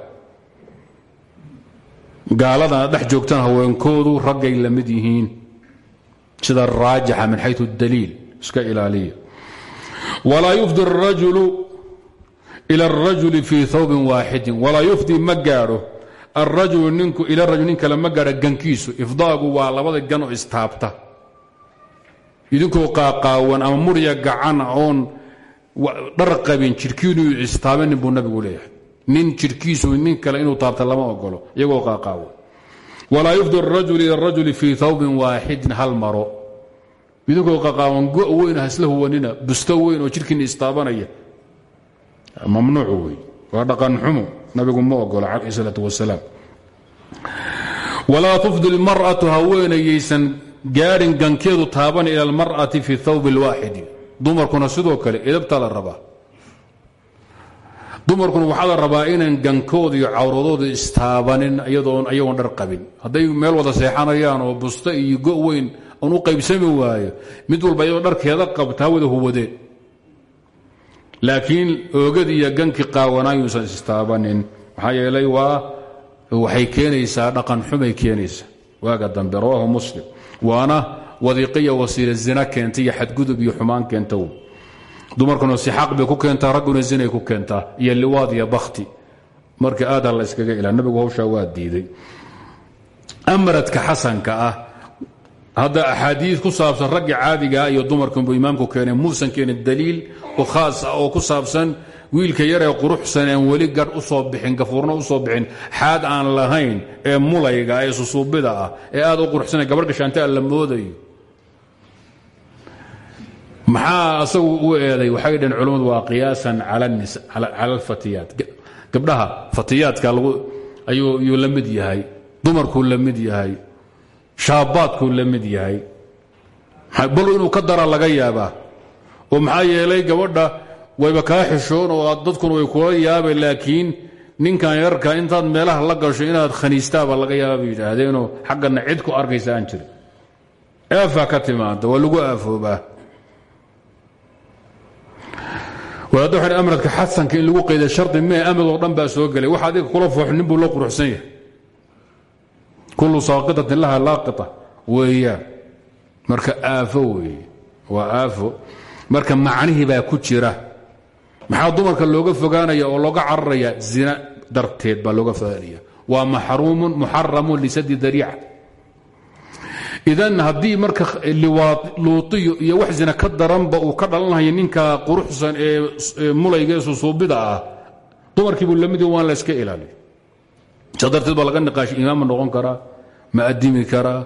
Gaaladana dhex joogtaan haweenkoodu raggay la yihiin. Sida raajixa min xayu daliil iska ilaaliya walaa yufdi arajulu ila arajuli fii awbin waaxidin walaa yufdi ma gaadho. Arajulu ninku ila rajul nin kale ma gankiisu. Ifdaagu waa labada gan oo istaabta. Idinkoo qaaqaawan ama murya gacan oon dhar qabin jidhkiinu istaabanin buu nabigu leeyahay. Nin jidhkiisu nin kale inuu taabta lama ogolo iyagoo qaaqaawan walaa yufdi arajul ila rajuli fii thawbin waaxidin hal maro. Idinkoo qaqaawan go weyn hasla huwanina busto weyn oo jidhkiina istaabanaya. Mamnuuc wey waa dhaqan xumo. Nabigu ma ogola calayh salaatu wasalaam walaa tufdi lmar'atu haweenayaysan gaadhin gankeedu taaban ila almar'ati fi thawb اlwaaxidi dumarkuna sidoo kale edabtaa la rabaa. Dumarkuna waxaa la rabaa inaan gankooda iyo cawradooda istaabanin iyadoon ayagoon dhar qabin. Hadday meel wada seexanayaan oo busto iyo go weyn oon u qaybsami waayo mid walba iyadoo dharkeeda qabta ha wada huwadeen. Laakiin oogadii iyo gankii qaawanaayuusan istaabanin. Maxaa yeelay waa waxay keenaysaa dhaqan xumay keenaysaa. Waaga dambe rawaahu muslim. Waana wadiiqiya wasiila zina keenta iyo xadgudub iyo xumaan keenta dumarkuna si xaq bay ku keentaa ragguna zinay ku keentaa iyo liwaad iyo bakti marka aada la iskaga ilaa nabigu hawshaa waa diiday. Amradka xasanka ah hadda axaadii ku saabsan ragga caadigaa iyo dumarkanbuu imaamku keenay muusan keenin daliil oo khaas ah oo ku saabsan wiilka yaree quruxsan aan weli gadh u soo bixin gafuurna u soo bixin xaad aan lahayn ee mulayga ee susuubida ah ee aad u quruxsana gabarh gashaantaa la moodayo maxaa asagu u eeday? Waxay dhaheen culammadu waa qiyaasan cala alfatiyaat. Gabdhaha fatiyaadka ayuu la mid yahay. Dumarkuu la mid yahay. Shaabaadkuu la mid yahay. Bal inuu ka dara laga yaabaa. Oo maxaa yeelay gabadha wayba kaa xishoon oo dadkuna way kula yaabeen laakiin ninkan yarka intaad meelaha la gasho inaad khaniistaaba laga yaaba bay yidhaahdeenoo xaggana cid ku arkaysa aan jirin. Aafaa ka timaada waa lagu aafoobaa wadaadda waxay amradka xasanka in lagu qayda shardi mee amad oo dhan baa soo gelay. Waxa adiga kula foox nin la quruxsan yahay. Kullu saaqitatin laha laaqita weeyaan marka aafo weeye waa marka macnihii baa ku jira. Maxaa dumarka looga fogaanaya oo looga cararaya zina darteed baa looga fogaanaya? Waa maxruumun muxaramun lisadi dariica idan haddii marka luutiyo iyo wax zina ka daranba uu ka dhalanhayo ninka quruxsan ee mulayga ee susuubida ah dumarkiibuu la mid waan la iska ilaaliya sa darteed baa imaam ma noqon karaa ma adimi karaa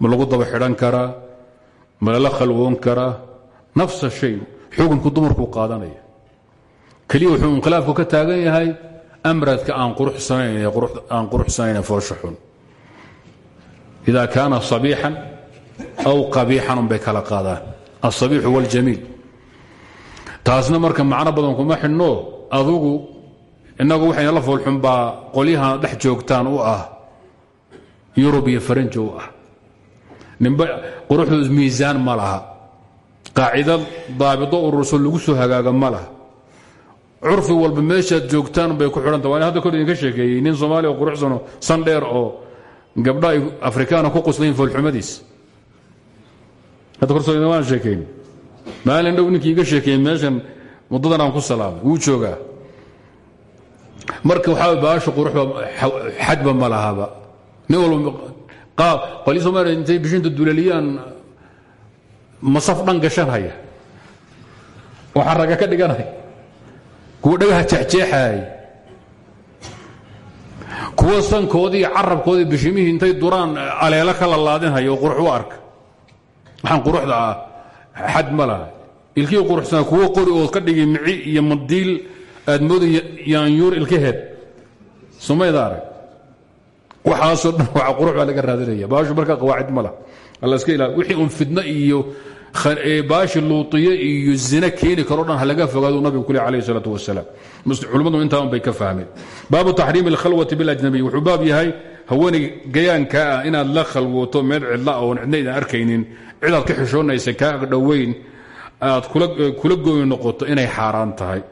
ma lagu daba xidhan karaa ma lala khalwoon karaa nafsa shay xukunku dumarkuu qaadanaya. Keliya wuxuu inkhilaafku ka taagan yahay amradka aan quruxsanayn foosha xun ida kaana abiixan aw qabiixanunbay kala aadaan asabiixu wاljamiil taasna marka macno badan kuma xidhno adugu innagu waxayna la foolxunbaa qolyahan dhex joogtaan u ah yurub iyo faranji u ah nimba quruxdu miisaan ma laha qaacida daabito ururso lagu soo hagaaga ma laha curfi walba meeshaad joogtaan bay ku xidhanta waa in hadda kor gabdha ay afrikaana ku quslayin foolxumadiis. Hadda korso waan sheekayn maalin dhow ninkii iga sheekeeyey meeshan muddadan aan ku salaamay wuu joogaa. Marka waxaa baasha quruxba xadba ma lahaba nin walba qaab qoli soomaaliya intay bishinta dulaliyaan masaf dhan gashanhaya oo xaraga ka dhiganhay kuwa dhagaha jeexjeexaay kuwa sankoodii carabkoodii bishimihii intay duraan aleelo ka lalaadinhaya oo qurux u arka. Waxaan quruxda ah xad ma laha. Ilkihii quruxsanaa kuwo qori oo ka dhigi mici iyo madiil aad mooda yaanyuur ilkaheed sumayda arag. Waxaasoo dhan qurux baa laga raadinaya. Baashu markaa qawaacid ma lah alla iska ilaali. Wixii un fidno iyo baashi luuiye iyo zina keeni karoo dhan halaga fogaadu nabigu kule alayh salaat wasalaam culimmadu intaa un bay ka fahmeen. Baabu taxriimi alkhalwati biاlajnabiy wuxuu baab yahay haweenay gayaankaa ah la khalwooto meel cidla oon cidna arkaynin cidaad ka xishoonaysa kaa agdhoweyn aad kula gooyi noqoto inay xaaraan tahay.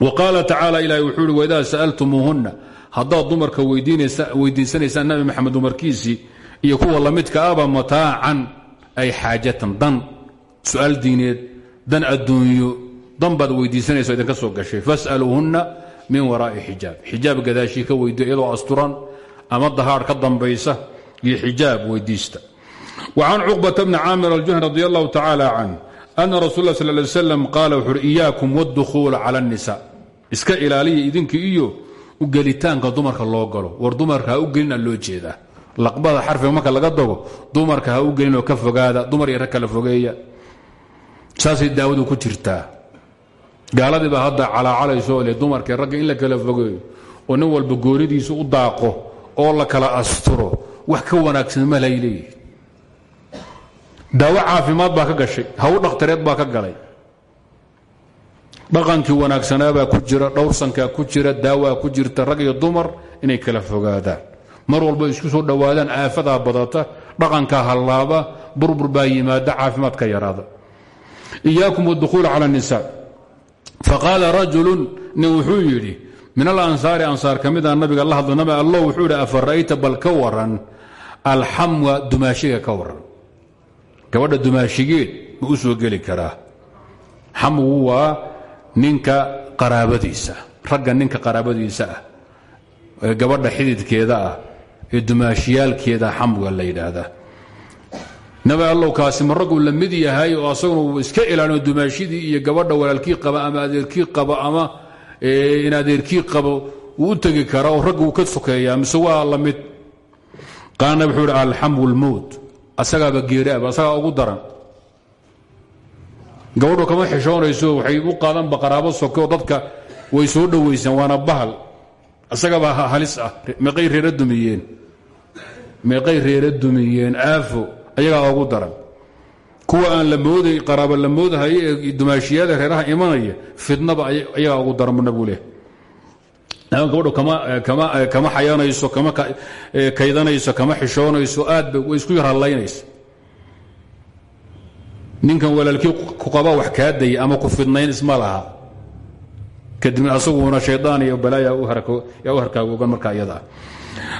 Wa qaala tacaala ilahi wuxuu ihi waidaa sa'altumuuhunna haddaad dumarka weydiisanaysaan nabi maxamed dumarkiisii iyo kuwa lamidka aba mataacan ay xaajatan dan su'aal diineed dan adduunyo dan baad weydiisanayso idinka soo gashay. Fas'aluuhunna min waraa'i xijaab. Xijaab gadaashii ka weydiiya iyadoo asturan ama dahaadh ka dambaysa iyo xijaab weydiista. Wa can cuqbata bni caamir aljuhn radi allahu tacaala canh ana rasul la sal ly slam qaala wuxu uhi iyaakum waddukhuula cala annisaa. Iska ilaaliya idinka iyo ugelitaanka dumarka loo galo. War dumarka u gelina loo jeedaa laqbada xarfiga marka laga dago dumarka ha u gelin oo ka fogaada dumar iyo kala fogeeya. Saasay daawadu ku jirtaa. Gaaladii baa hadda calaacalayso le dumarka ragga in la kala fogeeyo oo nin walba goonidiisa u daaqo oo la kala asturo wax ka wanaagsan ma lay leeyihi daawo caafimaad baa ka gashay haw dhakhtareed baa ka galay. Dhaqankii wanaagsanaabaa ku jira dhowrsankaa ku jira daawaa ku jirta rag iyo dumar inay kala fogaadaan mar walba isku soo dhowaadaan aafadaa badata dhaqankaa hallaaba burbur baa yimaada caafimaad ka yaraada iyaakum wاdukhuul cala الnisa faqaala rajulu nin wuxuu yidhi min alansaari ansaar ka mida nabiga la hadlo nabi allo wuxuu yidhi afara'ayta bal ka waran alxamwa dumaashiga ka waran gabadha dumaashigeed ma u soo geli karaa xamwu waa ninka qaraabadiisa ragga ninka qaraabadiisa ah ee gabadha xididkeeda ah ee dumaashiyaalkeeda xamwa la yidhaahdaa. Nabi allow kaasi ma mid yahay oo asaguna iska ilaaliyo dumaashidii iyo gabadha walaalkii qaba ama adeerkii qaba ama in adeerkii qabo wuu u tegi oo raggu ka sokeeyaa mise waa la mid. Qaala nabi wuxuu ihi alxamwu lmowt asagaaba geeriaba asagaa ugu daran. Gabadhu kama xishoonayso waxay u qaadanba qaraabo soke oo dadka way soo dhowaysaan waana bahal. Asagaba halis ah meeqay reera dumiyeen meeqay reera dumiyeen aafo ayagaa ugu daran. Kuwa aan la mooday qaraaba la moodahaye ee dumaashiyada reeraha imanaya fidnaba ayagaa ugu daran bu nabigu leh gabadhu kama xayanayso kama kaydanayso kama xishoonayso aadba way isku yar hadlaynaysa ninkan walaalkii ku qaba wax kaa daya ama ku fidnayn isma laha. Kadibna asaguna shaydaan iyo balaaya u harkaagogan markaa iyada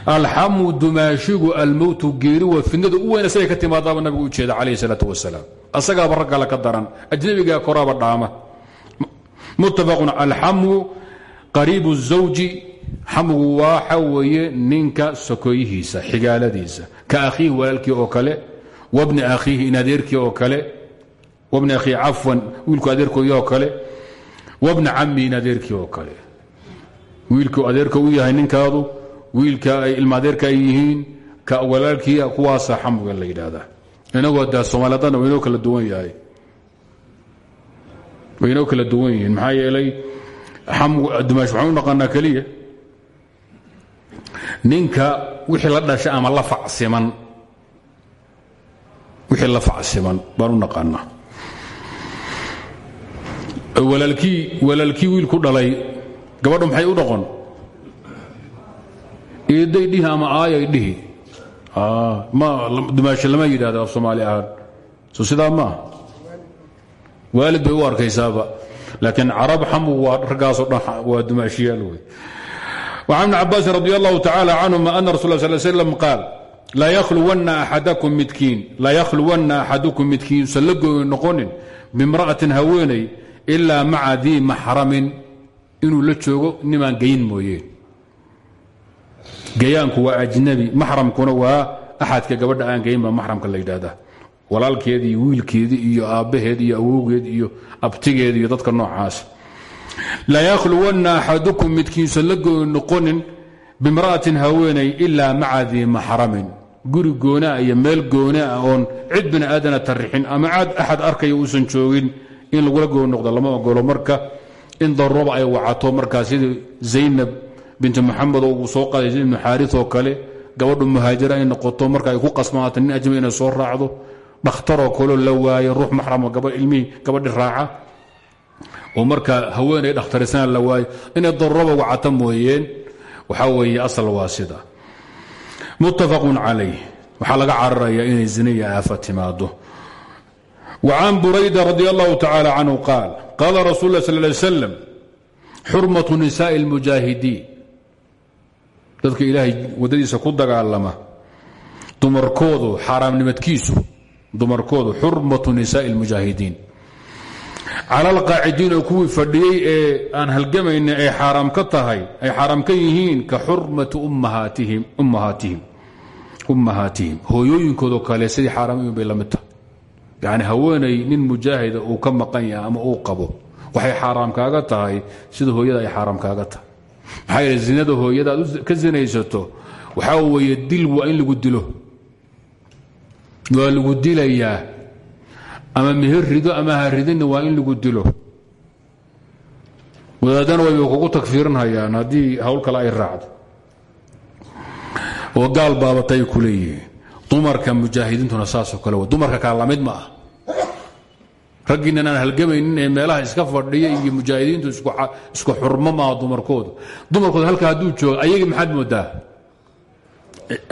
alxamu dumaashigu almowtu geeri waa fidnada u weyn asagay ka timaadaaba nabigu u jeeda calayh salaatu wasalaam. Asagaaba raggale ka daran ajnabigaa koraaba dhaama. Muttafaqun alxamu qariibu zawji xamgu waxa weeye ninka sokoyihiisa xigaaladiisa. Ka akhiihi walaalkii oo kale wabni akhiihi in adeerkii oo kale wabni akhiihi cafwan wiilku adeerkooyi oo kale wabni cammi in adeerkii oo kale wiilka ay ilma adeerka ay yihiin ka walaalkii kuwaasa xamga la yidhaahdaa inagoo da soomaaliyadana waynoo kala duwan yahay. Waynoo kala duwan yihiin. Maxaa yeelay dumaash waxaan u keliya. Ninka wixii la dhashay ama la facsiman wixii la facsiman baan u walaalkii walaalkii wiilku dhalay gabadha maxay u dhaqon eeday dhihi ama aayay dhihi. Dumaasho lama yidhahdo af soomaali ahaan. So sidaa maaha waalid bay u arkaysaaba. Laakiin carab xamu waa raggaasoo dhan waa dumaashiyaal wey وcan ibn cabaasin radi allahu tacala canهuma ana rasul sl slm qaal laa yakhluwanna axadukum midkiin yuusan la gooyi noqonin bimra'atin haweeney ilaa maca dii maxramin. Inuu la joogo nimaan geyin mooyeen gayaanku waa ajnabi maxramkuna waa axadka gabadha aan geyin baa maxramka la yidhaahdaa. Walaalkeed iyo wiilkeedi iyo aabbaheed iyo awowgeed iyo abtigeed iyo dadka noocaas. Laa yakhluwanna axadukum midkiinsan la noqonin bimra'atin haweeney ilaa maca dii maxramin. Guri goonaa iyo meel goonaa oon cid bini aadana tarixin ama cad axad arkaya uusan joogin in lagula noqdo lama ogolo marka in daruuraba ay wacato markaa sidii binti maxamed oo uu soo qaaday zayd ibnu xaaris oo kale gabadhu muhaajira ay noqoto marka ay ku qasmaato nin ajmi inay soo raacdo dhakhtaroo kaleo la waayo ruux maxramo ilmihii gabadhi raaca oo marka haweenay dhakhtarisana la waayo inay daruuraba wacata mooyeen waxaa weeye asal waa sida muttafaqun calayh waxaa laga cararayaa inay zina iyo aafa timaado وcan burayda radi allahu tacalى canhu qaal qaala rasul lah sal ly slam xurmaةu nisaaءi اlmujaahidiin dadka ilaahay wadadiisa ku dagaalama dumarkoodu xaaraamnimadkiisu dumarkoodu xurmatu nisaai lmujaahidiin cala alqaacidiin oo kuwii fadhiyey ee aan halgamayna ee xaaraam ka tahay ay xaaraam ka yihiin ka xurmati ummahatihim hooyooyinkoodoo kale sidii xaaraam bay la mid tahay. Nin mujaahida uu ka maqan yahay ama uu qabo waxay xaaraam kaaga tahay sida hooyada ay xaaraam kaaga tahay maxaa yeele zinada hooyada ka sinaysato waxaa weeye dil waa in lagu dilo. Waa lagu dilayaa ama meher rido ama ha ridinna waa in lagu dilo. Wadaadana wayba kugu tagfiirinhayaan haddii hawl kale ay raacdo. Oo gaal baabatay ku dumarka mujaahidiintuna saasoo kale w dumarka kaa la mid ma ah raggiinan aan halgamaynin ee meelaha iska fadhiya iyo mujaahidiintu isku xurmo maaha dumarkooda. Dumarkooda halka hadduu jooga ayagii maxaad moodaa?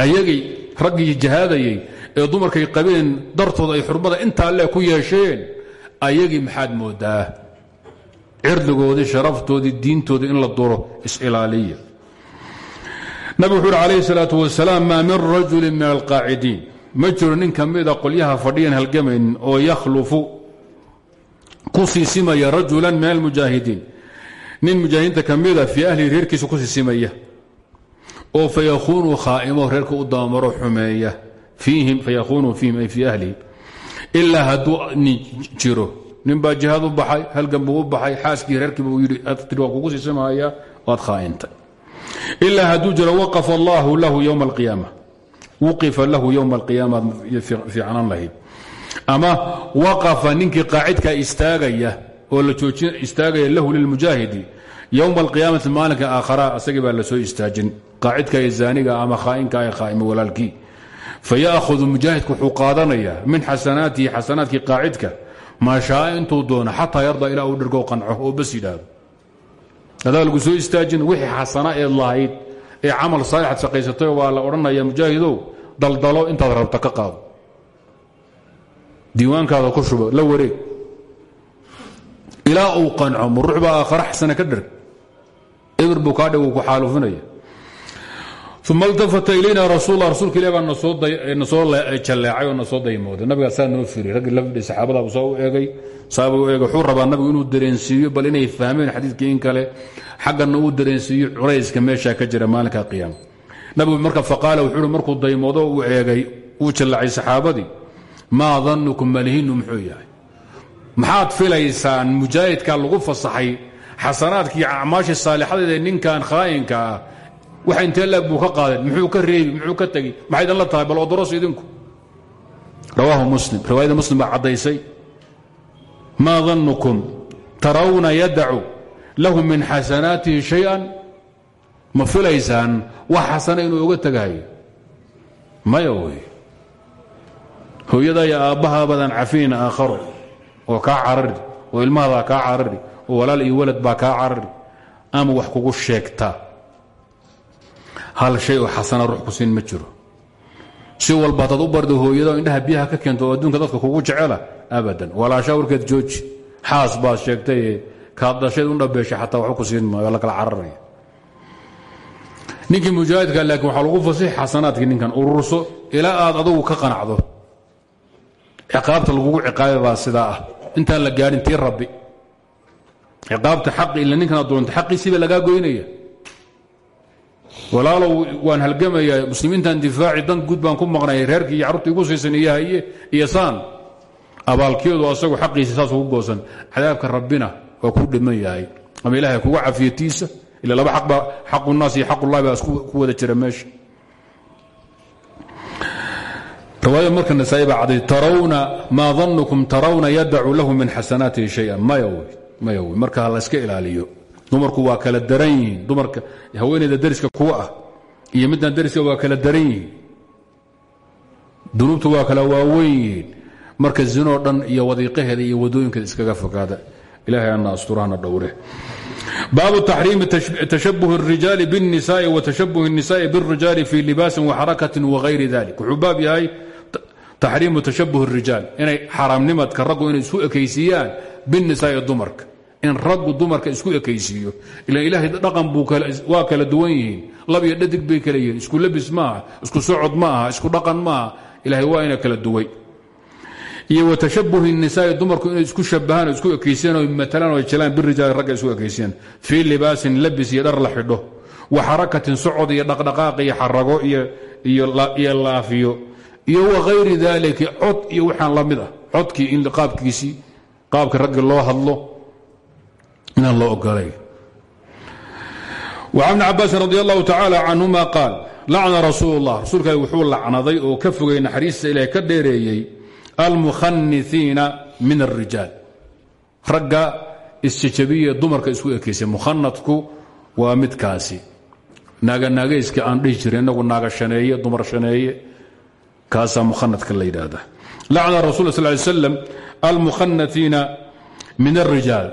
Ayagay raggii jahaadayey ee dumarkay qabeen dartooda ay xurmada intaa le ku yeesheen ayagii maxaad moodaa? Cirdigoodii sharaftoodii diintoodii in la duro is-ilaaliya nabig wuxuu uhi calayhi salaatu wasalaam min rajulin min alqaacidiin. Ma jiro nin fadhiyan halgamaynin oo yakhlufu ku siisimaya rajulan min almujaahidiin nin mujaahidiinta ka mida fii ahlihi reerkiisa ku oo fayakuunu khaa'imo reerka u dabamaro xumeeya. Fiihim fayakuunu ay fii ahlihi ilaa hadduu nin jiro. Nin baa jihaad u baxay halgan buu u baxay xaaskii reerkiiba uu yidhi waa kugu siisimaya waad khaa'intay ilaa jiro waqafa allahu lahu ywma alqiyaama. Wuqifa lahu ywma alqiyaama fiicnaan lahayd ama waqafa ninkii qaacidkaa istaagaya oo la joojin istaagaya lahu lilmujaahidi yowma alqiyaamati maalinka aakhara asagii baa la soo istaajin. Qaacidka ee ama khaa'inka ee khaa'imo walaalkii. Faya'hudu mujaahidku wuxuu qaadanayaa min xasanaatihi xasanaadkii qaacidka. Maa shaaa intuu doono xataa yarda ilaa uu dhirgo qanco oo lagu soo istaajin wixii xasana eed lahayd ee camal saalixad shaqaysatay waa la odhanaya mujaahidow daldalo intaad rabta ka qaado diiwaankaada ku shubo la wareeg ilaa uu qanco ma ruux baa ka dharg ebir buu uu ku xaalufinaya. Uma iltafata ilayna rasulla rasuulka ilah baa nasoo jalleecay oo nasoo daymooday nabigaa saa noo raggii lafdhi saxaabadabu soo u eegay. Saaba u eegay wuxuu rabaa inuu dareensiiyo bal inay fahmeen xadiidkii kale. Xaggana uu dareensiiyo culayska meeshaa ka jira maalinka qiyaama nabigu marka faqaala wuxuu markuu daymoodo uu eegay uu jallaacay saxaabadii maa dannukum malihinu muxuu yahay? Maxaad filaysaan mujaahidka lagu fasaxay xasanaadkii acmaashii saalixadeed ee ninkan khaa'inka ah? Waxa intee laag buu ka qaadeen muxuu ka reebi muxuu ka tegi? Maxay idan la tahay? Bal odoros idinku. Rawaahu muslim. Riwaayada muslim baa caddaysay. Maa dannukum tarawna yadacu lahu min xasanaatihi shay-an? Ma filaysaan wax xasana inuu oga tegahayo maya hooyada iyo aabbaha badan cafiina aakharo oo kaa carari oo ilmahadaa kaa carari oo walaal iyo walad baa kaa carari ama wax kugu sheegta. Hal shay oo xasana ruux ku siin ma si walba hadaad u bardo hooyada indhaha biyaha ka keento adduunka dadka kugu jecela abadan. Walaashaa warkeed jooji. Xaas baad sheegtaye kaad dhashayd u dhabeeshay xataa waxba ku siin maayo la kala cararaya. Ninkii mujaahidka laakiin waxaa lagu fasix xasanaadkii ninkan ururso ilaa aad adugu ka qanacdo ciqaabta lagugu ciqaabi baa sidaa ah. Intaan la gaadhin tii rabbi. Ciqaabta xaqi ila ninkan aad doonta xaqiisiiba lagaa goynaya. Walaalow waan halgamayaa muslimiintan difaaci dan guud baan ku maqnay reerkii iyo carruurta igu siisan iyo saan. Abaalkeedu asagu xaqiisa saas ugu goosan. Cadaabka rabbina waa kuu dhiman yahay. Ama ilahay kuga cafiyatiisa ila laba aq baa xaqu naas iyo baa isku wada jira meesha riwaayada marka nasaa-i baa caday tarawna maa dannukum tarawna yadacu lahu min xasanaatihi shaya maya wey maya wey marka ha la iska ilaaliyo dumarku waa kala daran yihiin dumarka haweeneyda dariska kuwa ah iyo midaan dariska waa kala daran yihiin dunuubtu waa kala waaweyn yihiin marka zinoo dhan iyo wadiiqaheeda iyo wadooyinkeeda iskaga fogaada ilahay ana asturahana dhowre baabu taxriimi tashabuh الrijaali bالnisaءi wa tashabuh الnisaءi bالrijaali fi libaasin waxarakati wagayri dalik wuxuu baab yahay taxriimu tashabuh rijaal inay xaaraamnimadka raggu inay isku ekaysiiyaan binnisaai dumarka in raggu dumarka isku ekaysiiyo ilan ilaahay dhaqan buu waa kala duwan yihiin lab iyo dhadig bay kala yihiin isku labis maaha isku socod ma aha isku dhaqan iyo wa tashabuhi nisaai dumarku isku shabahaan isku ekaysiyan oo matalaan oo jalaan birijaali ragga isku ekaysiyan fii libaasin labis iyo la xidho wa xarakatin socod iyo dhaqdhaqaaq iyo xarago iyo laafiyo iyo wagayri dalika cod iyo waxaan la mid ah codkii in qaabkiisii qaabka raggi loo hadlo inaan loo ogolay وcan bni cabaasin radi allahu tacaala canhuma qaal lacna rasuul اllah rasuulka wuxuu lacnaday oo ka fogay naxariista ilaah ka dheereeyey almukhaniثiina min الrijaal ragga isjajabiye dumarka isku ekeysay mukhanadku waa midkaasi naaganaagayska aan dhihi jirin inagu naaga shaneeye dumar shaneeye kaasaa muhanadka la yidhaahda. Lacna rasul sal slam almuhanatiina min arijaal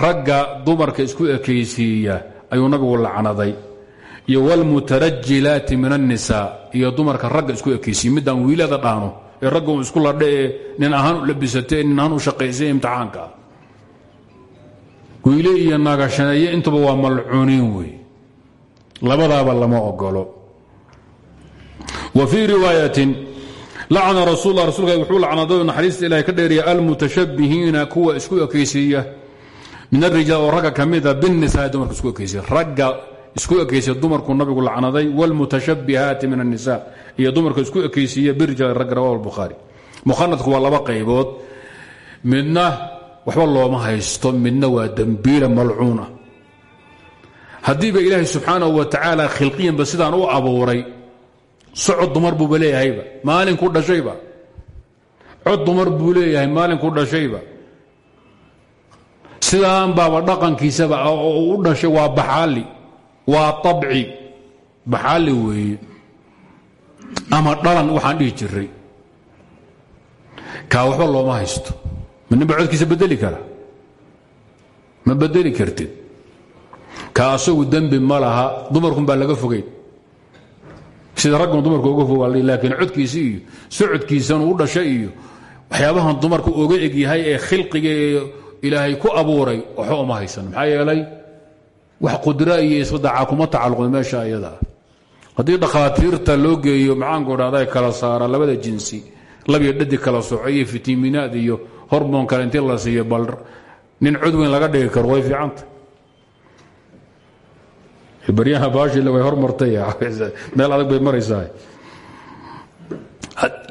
ragga dumarka isku ekaysiiya ayuu nabigu lacnaday. Iyo wlmutarajilaati min annisaa iyo dumarka ragga isku ekaysiiya midaan wiilada dhaano ee ragga isku ladha ee nin ahaan u labisata nin ahaan u shaqaysa imtixaankaa wiile iyo naagashaneeye intuba waa malcuuniin wey. Labadaaba lama ogolo wa fii riwaayatin lacana rasuullah rasulka wuxuu lacnado naxariista ilahay ka dheeriya almutashabbihiina kuwa isku ekaysiiya. Min arijaal oo ragga ka mida ah, binnisaa dumarka isku ekaysiya ragga isku ekaysiya dumarkuu nabigu lacnaday wlmutashabbihaati min annisaa iyo dumarka isku ekaysiiya birijaal ragga rawahu albukhaari. Mukhanadku waa laba qaybood. Midna waxba looma haysto midna waa dembiila malcuuna. Haddiiba ilaahay subxaanahu wa tacaala khilqiyanba sidaan u abuuray socod dumar buuba leeyahayba maalinku dhashayba. Cod dumar buu leeyahay maalinku dhashayba. Sidaan baaba dhaqankiisaba oo u dhashay waa baxaali waa abci baxaali weeye. Ama dhalan waxaan dhihi jiray. Kaa waxba looma haysto. Ma ninba codkiisa bedeli kara? Ma bedeli kartid? Ka asagu dembi ma laha dumarkun baa laga fogeyn sida raggun dumarka uga fog laakiin codkiisa iyo socodkiisanu u dhashay iyo waxyaabahan dumarku oga egyahay ee khilqiga ilaahay ku abuuray waxba uma haysan. Maxaa yeelay wax qudra iyo isbadaca kuma tacalluqda meesha ayadaa haddii dhakhaatiirta loo geeyo maxaanku dhahda kala saara labada jinsi. Labiyo dhadi kala soco iyo fitiminaad iyo hormon kale intii la siiyo bal nin cod laga dhigi karo way fiicanta baryaha baashile way hormartay meel adag bay maraysaa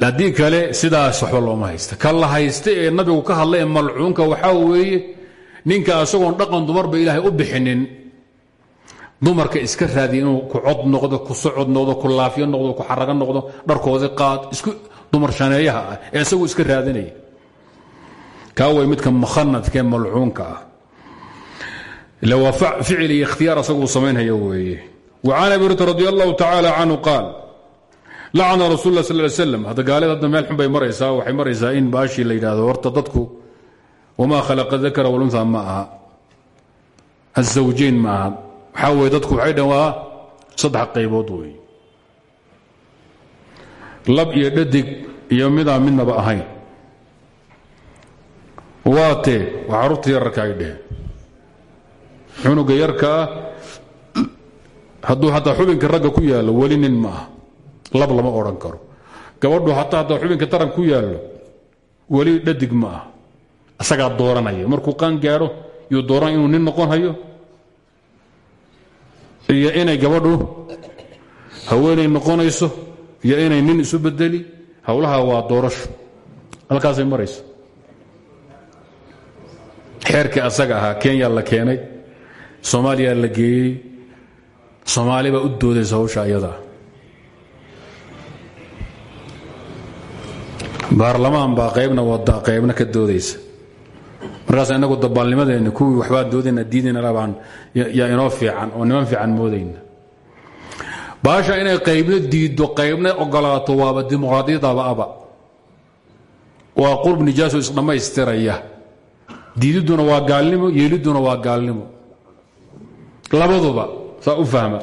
haddii kale sidaas waxba looma haysta. Ka la ee nabigu ka hadlay ee malcuunka waxaa weeye ninka asagoon dhaqan dumarba ilaahay u bixinin. Dumarka iska raadiya inuu ku cod noqdo ku socod noqdo ku laafyo noqdo ku xarago noqdo dharkoodi qaad isku dumar shaneeyaha ah ee isagu iska raadinaya kaa way midka mukhanadkaee malcuunka ah ila waa ficil iyo ikhtiyaar asaguu samaynhaya weeye wa can abi hurata radi allahu tacaala canhu qaal lacna rasul lah sal ly slam hadda gaalida hadda meel xun bay maraysaa waxay maraysaa in baashii la yidhahdo horta dadku wamaa khalaqa dakara walunha ma aha azawjayn ma aha waxaa weye dadku waxay dhan waa saddex qaybood weeye lab iyo dhadig xunuga yarka ah hadduu hataa xubinka ragga ku yaallo weli nin ma aha. Lab lama odhan karo. Gabadhu hataa haddaa xubinka taran ku yaallo weli dhadig ma ah isagaa dooranaya markuu qaan gaadho yuu dooran inuu nin noqon hayo. Iyo inay gabadhu haweenay noqonayso iyo inay nin isu bedeli howlaha waa doorasho. Halkaasay marayso. Xeerkii asaga ahaa kenya la keenay soomaaliya la geeyey soomaali baa u doodaysa hawsha ayadaa baarlamaan baa qaybna wada qaybna ka doodaysa markaas inagu dabaalnimadeenna kuwii waxbaa doodayna diidayna labaan yaa inoo fiican oo niman fiican moodayna. Baasha inay qaybna diiddo qaybna ogolaato waaba dimuqraadiyadaba aba. Waa qurb nijaaso isdhammaystiraya diididduna waa gaalnimo yeelidduna waa gaalnimo labaduba saa u fahma.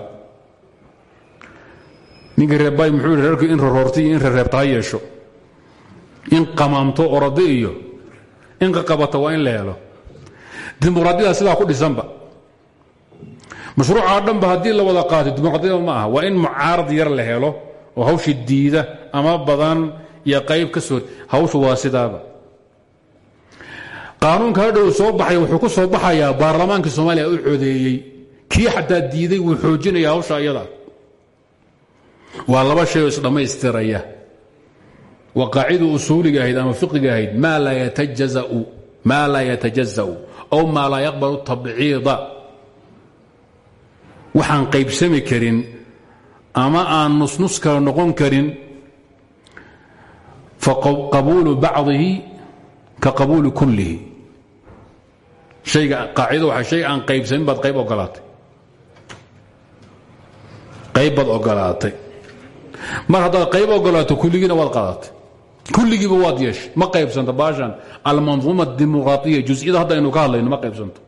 Ninka reerbay muxuu yidhi in roroorta iyo in rereebta yeesho. In qamaamto orado iyo in qaqabata waa in dimuqraadiyada sidaa ku dhisanba. Mashruucaa dhanba haddii la wada qaatay dimuqraadiyada ma aha. Waa in mucaarad yar la helo oo hawsha diida ama badan iyo qayb ka soo hawshu waa sidaaba. Qaanuunka hadhow soo baxay wuxuu ku soo baxayaa baarlamaankii soomaaliya u codeeyey kii xataa diiday wuu xoojinaya hawsha ayada. Waa laba shay oo isdhammaystiraya. Waa qaacida usuuliga ahayd ama fiqiga ahayd maa laa yatajaza'u aw maa laa yaqbalu tabciida. Waxaan qaybsami karin ama aan nusnus kale noqon karin faqabuulu bacdihi ka qabuuli kullihi. Hayga qaacida waa shay aan qaybsamin baad qayb ogolaatay qayb baad ogolaatay. Mar haddaad qayb ogolaato kulligiina waad qaadatay. Kulligiiba waad yeeshay. Ma qaybsanto baashan. Almanduuma dimuqraaiya jusiyada hadda aynu ka hadlayno ma qaybsanto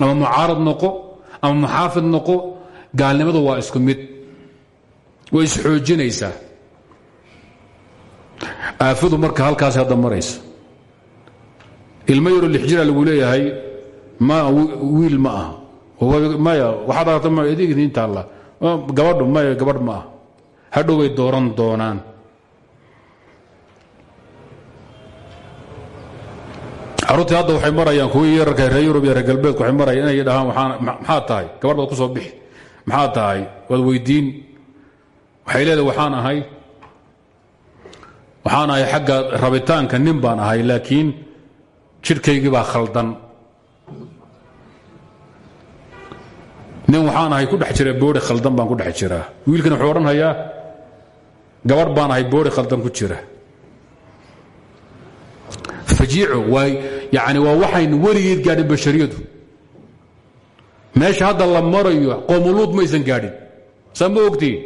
ama mucaarad noqo ama muxaafid noqo gaalnimadu waa isku mid. Way isxoojinaysaa aafadu marka halkaas hadda maraysa. Ilmo yaro lix jira lagu leeyahay ma wiil ma aha. Waxaad aragta ma idiin taalla gabadhu maya gabadh ma. Aha hadhow bay dooran doonaan. Caruurtii hadda waxay marayaan kuwii yararka reer yurub iyo reer galbeedku waxay marayaan inay dhahaan waxaan maxaa tahay? Gabadh baad ku soo bixi. Maxaa tahay? Waad weydiin. Waxay leedahay waxaan ahay waxaan ahay xagga rabitaanka nin baan ahay laakiin jidhkaygii baa khaldan nin waxaan ahay ku dhex jira boori khaldan baan ku dhex jiraa wiilkan wuxuu odhanhayaa gabadh baan ahay boori khaldan ku jira. Fajiico waa yani waa waxaynu weligeed gaadhin bashariyadu. Meesha hadda la marayo qoomuluud maysan gaadhin. Saa ma ogtiin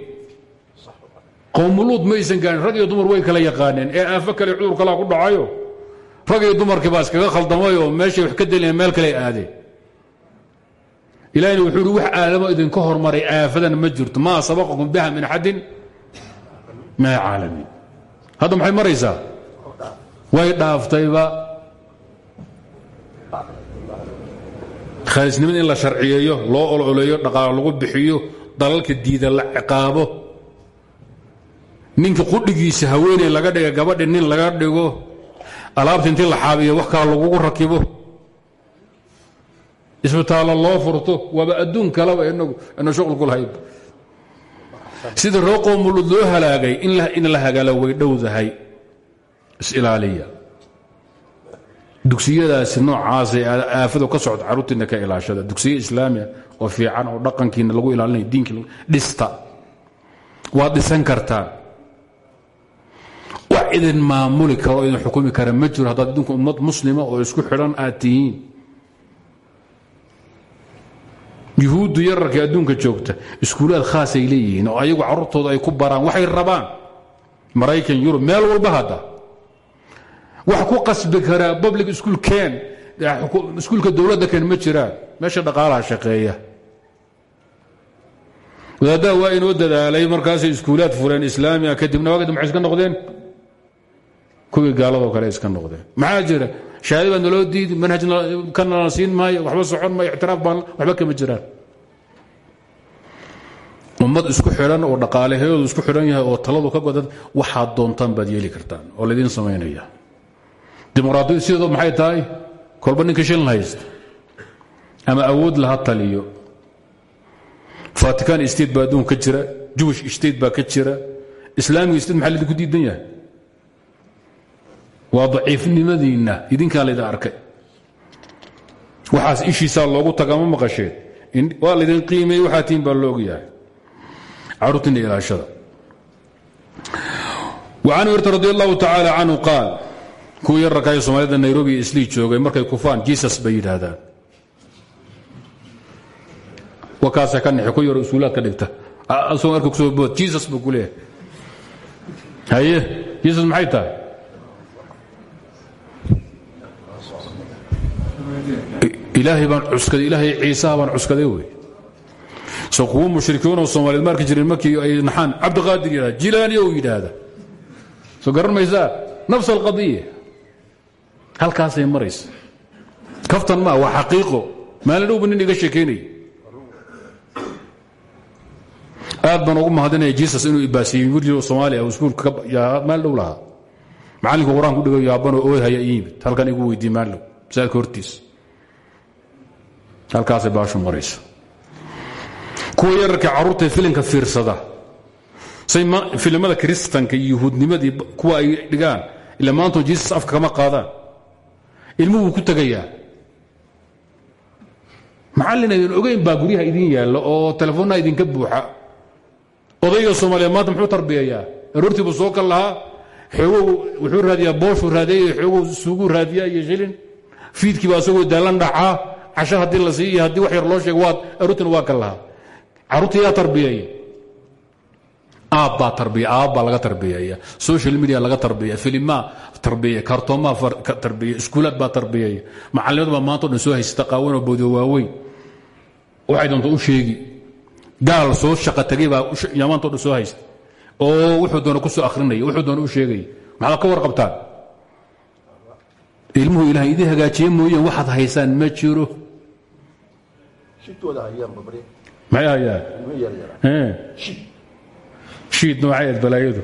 qoomuluud maysan gaadhin. Rag iyo dumar way kala yaqaaneen. Ee aafo kale cudur kalaa ku dhacayo rag iyo dumarkii baa iskaga khaldamayoo meeshay wax ka deliyeen meel kale aadeen ilahina wuxuu uhi wax aadamo idinka hormaray aafadan ma jirto. Maa sabaqakum biha min axadin min alcaalamiin hadda maxay maraysaa? Way dhaaftayba. Khalisnimada in la sharciyeeyo loo ololeeyo dhaqaalo lagu bixiyo dalalka diida la ciqaabo. Ninka qudhigiisa haweeney laga dhiga gabadhi nin laga dhigo alaabta intii la xaabiyo wax kala lagugu rakibo isbitaallo loo furto waaba adduun kaleba inagu ina shuql ku lahayd. Sida roo qoomulud loo halaagay in la hagaalo way dhowdahay. Isilaaliya dugsiyadaasi noocaasay aafadu ka socdo carruurtiina ka ilaashada. Dugsiye islaamia oo fiican oo dhaqankiina lagu ilaalinaya diinki dhista. Waad dhisan kartaan wax idin maamuli karo idin xukumi kara. Ma jiro haddaad idinku ummad muslima oo isku xidhan aad tihiin yuhuuddu yararkai adduunka joogta iskuulaad khaasay leeyihiin oo ayagu carruurtooda ay ku baraan waxay rabaan maraykan yurub meel walba hadda. Wax ku qasbi karaa public school ken iskuulka dowladda ken ma jiraan. Meesha dhaqaalaha shaqeeya. Wadaaddaha waa inoo dadaalay markaasay iskuulaad fureen islaamiga kadibna waa kadib maxay noqdeen? Kuwii gaaladoo kale iska noqdeen. Maxaa jira shahaadi baa naloo diidi manhaj kanala siin maayo waxba socon maayo ictiraaf baan waxba kama jiraan. Ummad isku xidhan oo dhaqaaleheyoodu isku xidhan yahay oo taladu ka godan waxaad doontaan baad yeeli kartaan oo laydin samaynaya dimuqraadiyadu sideedo maxay tahay? Kolba ninka shilin haysta. Ama awood laha taliyo vatican state baa adduun ka jira jewish state baa ka jira islaamiga state maxaa laydinku diidan yahay waa daciifnimadiinna idinkaa layda arkay. Waxaas ishiisaa loogu taga ma maqasheen waa laydin qiimeeyey waxaa tihin baa la ogyahay. Caruurtiina ilaashada. وcan irta radi allahu tacaala qaal kuwii yararkaayo soomaalida nairobi iyo joogay markay kufaan jesus bay yidhaahdaan. Wakaasa ka nixi ku yaro usuulaad ka dhigta. Asagoo arka ku soo bood jesus buu ku haye jesus maxay tahay ilaahay baan cuskaday ilaahay ciisaha baan cuskaday wey. So kuwa mushrikiinoo soomaaliyeed ma arki jireen markii ay naxaan cabdiqaadir yidhahda jilaaniya uu yidhaahda. Soo garan maysaa nafs alqadiya. Halkaasay maraysa. Kaftan maa waa xaqiiqo. Maalin dhowba nin iga sheekaynaya aad baan ugu mahadinaya jesus inuu ibaasiyey wiil soomaaliya oo iskuulka maalin dhow lahaa. Macallinka qur'aan ku dhigo yaabanoo oohaya i yimid. Halkan igu weydiiye maalin dhow halkaasay baashu maraysa kuwa yararka carruurtae filimka fiirsada. Say filimada kiristanka iyo yuhuudnimadii kuwa ay dhigaan ila maantoo jisus afka kama qaadaan. Ilmuhu wuu ku tegayaa. Macallin aydan ogeyn baa guryaha idin yaalla oo telefoonnaha idinka buuxa. Odayga soomaaliyeed maanta muxuu tarbiyayaa? Aroortii buu soo kal lahaa. Xoogow wuxuu raadiyaa booshuu raadiyay xoogow suuguu raadiyaa iyo shilin. Fiidkii baa asagoo daallan dhacaa casho haddii la siiyo haddii wax yar loo sheego waad aroortina waa kal lahaa carruurta yaa tarbiyeeya aab baa tarbiya aab baa laga tarbiyeeya social media laga tarbiya filimaa tarbiya kartoomaa tarbiya iskuulaad baa tarbiyeeya macallimad baa maanta o soo haysata qaawan oo boodiyo waaweyn. Waxay doonto u sheegi. Gaal soo shaqa tegay baa maanta soo haysta. Oo wuxuu doona ku soo akhrinaya wuxuu doona u sheegaya maxaad ka warqabtaan ilmuhu ilahay idin hagaajiye mooyeen waxaad haysaan ma jiro maxay hayaan shiid [laughs] noocay aad balaayadu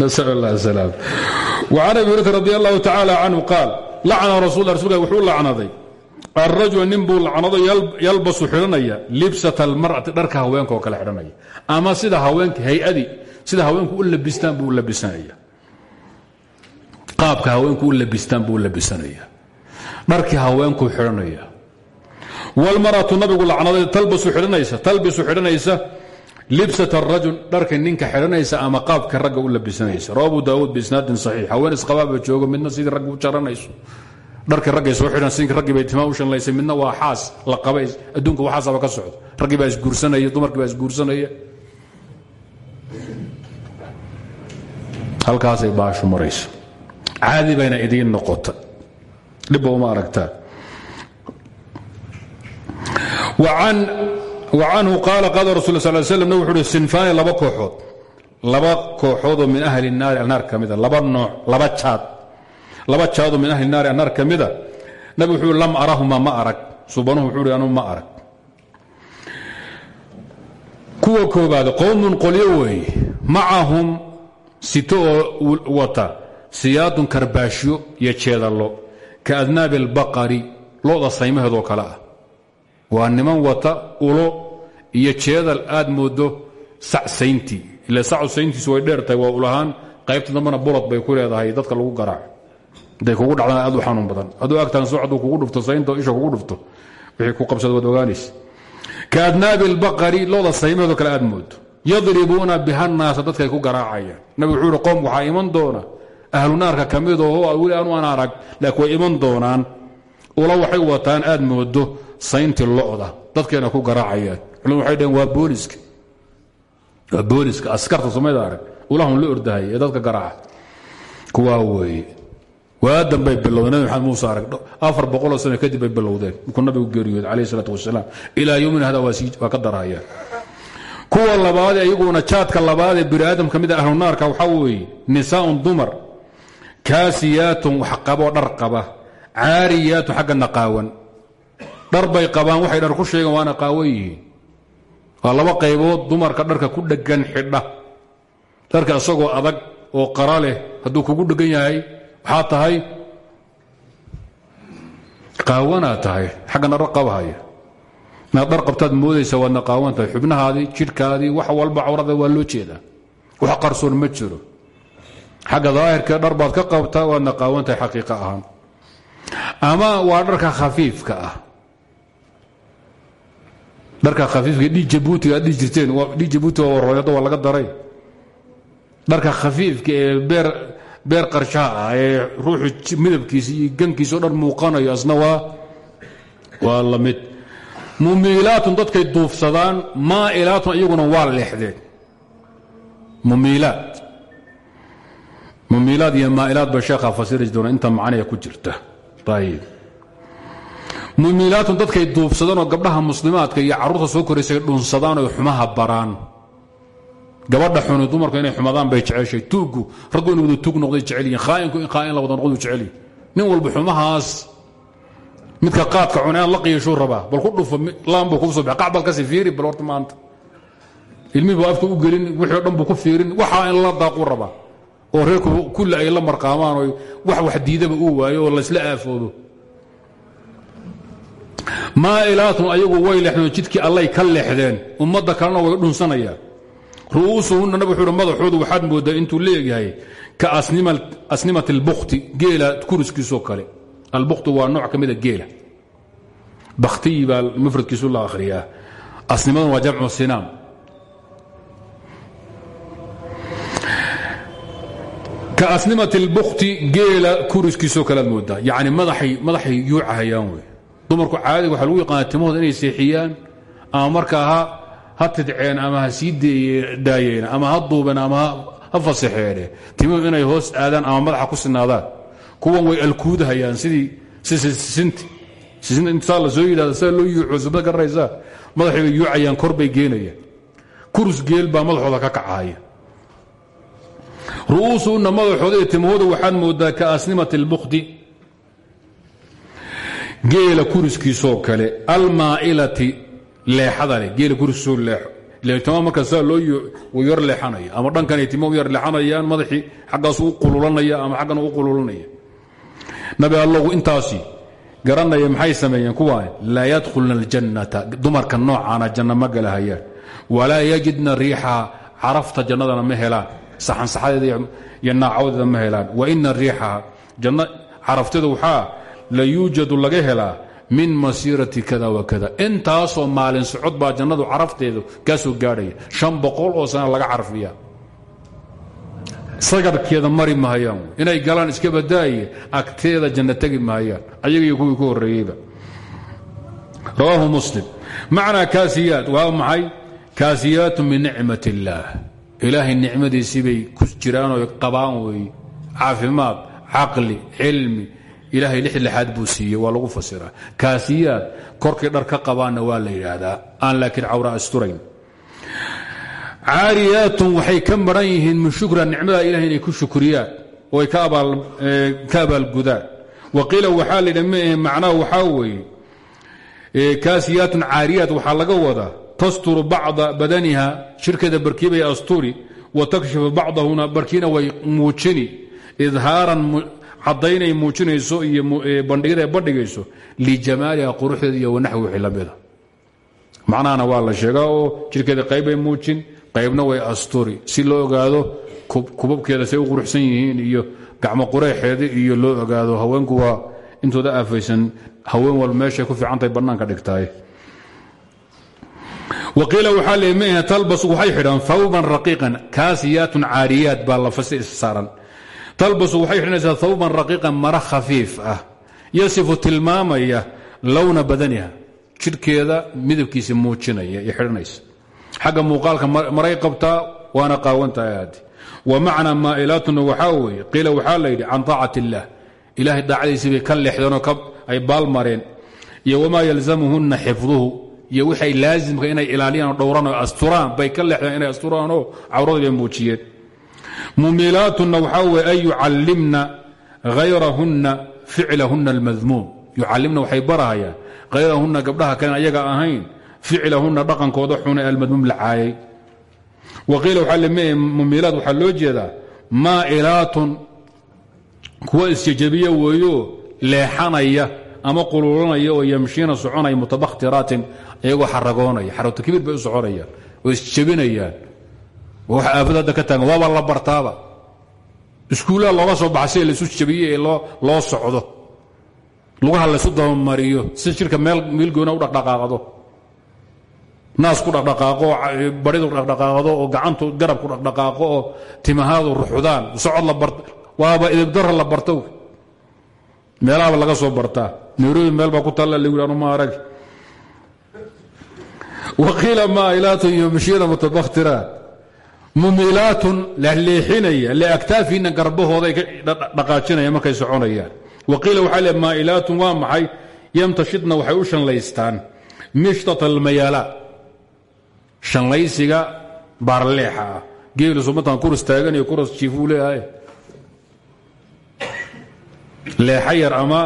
nasal allah salaam وcan abi hurata radi allahu tacaala canhu qaal lacna rasul rasulka wuxuu lacnaday alrajula nin buu yalbasu xidhanaya libsat almar'ati dharka haweenka oo kale xidhanaya ama sida haweenka hay'adii sida haweenku u labistaan buu labisanaya. Qaabka haweenku u labistaan buu labisanaya dharkii haweenkuu xidhanaya. Wlmaratu nabigu lacnaday talbisu xidhanaysa libsat arajul dharka ninka xidhanaysa ama qaabka ragga u labisanaysa. Rawa abu daawuud biisnaadin saxiix. Haween joogo midna sidii raggi u jaranayso. Dharkii raggay soo xidhan sidii raggii bay timaa u shanlaysay midna waa xaas la qabay. Adduunka waxaasaba ka socdo. Raggii baa isguursanaya dumarkii baa isguursanaya. Halkaasay baashu marayso. Caadi bayna idiin noqota dhibba uma aragtaan anhu qaala qaala rasul sal slam nabig wuxu uhi laba kooxood. Laba kooxoodoo min ahli naari annaar ka mida. Laba nooc laba jaad laba jaadoo min ahli naari annaar ka mida. Nabig wuxuu lam arahuma ma arag. Subanuhu wuxuu hi anu ma arag. Kuwa koobaad qowmun qolyo weeye sito wata siyaadun karbaashyo iyo ka adnaabi albaqari lo'da saymaheedoo kale ah. Waa niman wata ulo iyo jeedal aad moodo sacsayntii. Ila sacu sayntiisu way dheertahay waa ulahaan qaybta dambana bulad bay ku leedahay dadka lagu garaaco haday kugu dhacdaan aad u xanuun badan. Hadduu agtaan soo hadduu kugu dhufto saynta isha kugu dhufto wixii ku qabsada waad ogaanaysa. Ka adnaabi albaqari looda saymaheedoo kale aad moodo yadribuuna bihannaasa dadkay ahlu naarka ka midoo weli anu aan arag laakiin way iman doonaan. Ula waxay wataan aad moodo sayntii lo'da dadkeena ku garaacayaan. Culum waxay dhaheen waa booliska. Waa booliska askarta somayda arag ulahun la ordahay ee dadka garaaca. Kuwaa weeye. Waa dambay bilowdeen nabi muuse arag afar boqoloo sano kadib bay bilowdeen. Markuu nabigu geeriyooday calayhi salaatu wasalaam ilaa yowmina hada waa ka darahayaan kuwa labaad iyaguna jaadka labaad ee bini aadam ka mid a ahlu naarka waxaa weeye nisaaun dumar kaasiyaatun wax qaboo dhar qaba. Caariyaatun xagga naqaawan. Dhar waxay dhar ku sheegeen waana qaawan yihiin. Waa laba qaybood dumarka dharka ku dheggan xidha. Dharka isagoo adag oo qara leh hadduu kugu dheggan yahay waxaa tahay qaawanaa tahay xaggana dhar qabahaya inaad dhar moodaysa waadna qaawan tahay. Xubnahaadii wax walba cawrada waa loo jeedaa. Wax qarsoon ma jiro xagga daahirka dhar baad ka qabtaa waadna qaawan tahay xaqiiqa ahaan. Ama waa dharka khafiifka ah. Dharka khafiifka dhiig jabuutiga aad dhihi jirteen dhiig jabuuti waa warooyada waa laga daray. Dharka khafiifka ee beer beer qarshaha ah ee ruuxu midabkiisa iyo gankiisa o dhan muuqanayo asna waa waa la mid. Mumiilaatun dadkay duufsadaan maa'ilaatun iyaguna waa leexdeen. Mumiilaat mumiilaad iyo maa'ilaad ba sheekhaa fasiri doona inta macnaya ku jirta. Mumiilaatun dadkay duufsadaan oo gabdhaha muslimaadka iyo carruurta soo koraysay dhunsadaan oo xumaha baraan. Gabadha xuni dumarku inay xumadaan bay jeceshay. Tuuggu raggu inu wada tuug noqday jecel yihiin khaa'inku in khaa'in la wada noqdu jecel yihiin nin walba xumahaas midka qaadka inaad la qiishuu rabaa. Bal ku dhufo laan buu kugu soo baxa qacbal kasi fiiri bal horta maanta. Ilmihii buu afka gelin wixii o ku fiirin. Waxaa in la daaquu rabaa oo reerku kulli ay la marqaamaan oo wax wax diidaba uu waayo oo laysla aafoodo. Maa'ilaatun ayagu way leexdeen jidkii allay ka leexdeen ummadda kalena way dhunsanayaan ru'uusuhunna nabig wuxuu madaxoodu waxaad mooddaa intuu leegyahay ka asnimat albukti geela kuriskiisoo kale. Albuktu waa nooc ka mida geela. Bakhtiyi baa mufradkiisu la akhriyaa. Asnimadan waa jamcu sinaam ka asnimat albukti geela kuriskiisoo kalead moodaa. Yacni madaxay yuucahayaan wey dumarku caadiga waxaa lagu yaqaana timahooda inay seexiyaan ama markaa ha ha tidceen ama ha sii daayeen ama ha duubeen ama ha fasaxeene inay hoos aadaan ama madaxa ku sinaadaan. Kuwan way alkuudahayaan sidii sisinti sisinta intaa la soo yidhahda sida loo yuuco suma garanaysaa madaxay bay kurus geel baa madaxooda ka kacahaya ru'uusuhunna madaxooda iyo timahooda waxaad moodaa ka asnimati albukti geela kuriskiisoo kale almaa'ilati leexada leh geela kuriskiisoo leexo. timo marka saa loo yar leexanaya ama dhankanay timo yar leexanayaan madaxii xaggaasu u qululanaya ama xaggan u qululanaya. Nabi allogu intaasi garanaya maxay sameeyeen kuwaan? laa yadkhulna aljannata dumarka noocaana janna ma galahayaan yajidna riixaha carafta jannadana ma helaan saxansaxadeeda iyo naacawdeeda ma helaan. Wa ina riixaha janno carafteeda waxaa la yuujadu laga helaa min masiirati kada wa kada. Intaasoo maalin socod baa jannadu carafteedu kaa soo gaadhaya. Shan boqol oo sana laga carfiya sagarkeeda mari mahayaan. Inay galaan iska badaaye agteeda janno tegi mahayaan. Ayagiiyo kuwii ku horreeyeyba. Rawaahu muslim. Macnaa kaasiyaat waa maxay? Kaasiyaatu min nicmat illaah ilaahay nicmadiisii bay ku jiraanoo qabaan weeye caafimaad caqli cilmi ilaahay lix lixaad buu waa lagu fasiraa kaasiyaad korkay dhar ka qabaanna waa la yidhaahdaa. Aan laakiin cawra asturayn. Caariyaatun waxay ka maran yihiin min shukra nicmada ilahay inay ku shukriyaan oo ay ka abaalgudaan wa qiila waxaa la yidha maahe macnaha waxaa weeye kaasiyaatun caariyaat waxaa laga wadaa tasturu bacda badaniha shirkeeda barkii bay asturi wa takshifu bacdahuna barkiina way muujini. Idhaaran caddaynay muujinayso iyo bandhigada ay bandhigayso lijamaaliha quruxdeeda iyo wanaxwi wixii la mida macnahana la sheegaa oo muujin qaybna way asturi. Si loo ogaado kubabkeeda say u quruxsan yihiin iyo gacmo qureexeeda iyo loo ogaado haweenku waa intooda aafaysan haween wal meeshay ku fiicantahay bannaanka dhigtaay waqiila waxaa le mh talbas waxay xidhaan hawban raqiiqan kaasiyaatun caariyaat baa la fasi saaran talbasu waxay xidhanaysaa hawban raqiiqan mara khafiif ah yasifu tilmaamaya lowna badaniha jidhkeeda midabkiisa muujinaya iyo xidhanaysa xagga muuqaalka maray qabtaa waana qaawantahay aadi wa macnaa maa'ilaatuna waxaa weeye qiila waxaa la yidhi can طaacat illaah ilahay daacadiisii bay ka leexdeenoo ay baalmareen iyo wamaa yalzamuhunna xifduhu iyo waxay laazimka inay ilaaliyaan oo dhowraan oo asturaan bay ka leexdeen inay asturaanoo cawradii bay muujiyeen. Mumiilaatunna waxaa weye an yucallimna hayrahunna ficlahunna almadmuum yucallimna waxay barahayaan hayrahunna gabdhaha ayaga ahayn ficlahunna dhaqankooda xune almadmuum la caayay. Wa qiila waxaa leme mumiilaat waxaa loo jeedaa maa'ilaatun kuwa isjejabiya weeyo leexanaya ama quluulanaya oo yamshiina soconaya mutabakhtiratin iyagoo xaragoonaya xaratu kibiir bay u soconayaan oo isjebinayaan wax aafad ka taagan waaba la bartaaba. Iskuullaha looga soo baxa si laysu jabiye ee loo socdo. Lugaha laysu dabamariyo si jirka meel goona u dhaqdhaqaaqdo. Naas ku dhaqdhaqaaqo baridu dhaqdhaqaaqdo oo gacantu garab ku dhaqdhaqaaqo oo timahaadu ruxdaan. Socod la barta waaba idibdara la barto meelahaba laga soo bartaa. Nairobi meel ku taalla lagu yidhi ma arag waqiila maa'ilaatun yomshiyada mutabakhtiraat mumilaatun leexinaya liaktaafiina garbahooday dhaqaajinaya markay soconayaan waqiila waxaa le maa'ilaatun waa maxay yamtashidna waxay u shanlaystaan mishtat almayala shanlaysiga baarleexa ah geelu sumatan kuras taagan iyo kuras jiifuu leeyahay leexa yar ama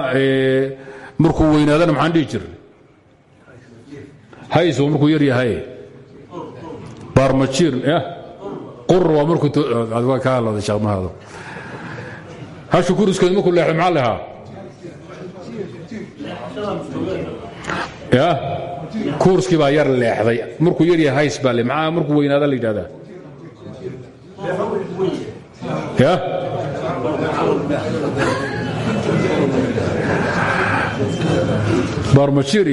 markuu weynaadana maxaan dhihi jirnay hayso markuu yar yahay. Baarmajiir qur waa markuu ka hadlada sheekmahado hashu kuriskeedu markuu leexdo maxaa lahaa? Ya kuurskii baa yar leexday. Markuu yar yahay hays baa le maxaa markuu weynaada la yidhahdaa ya barmajir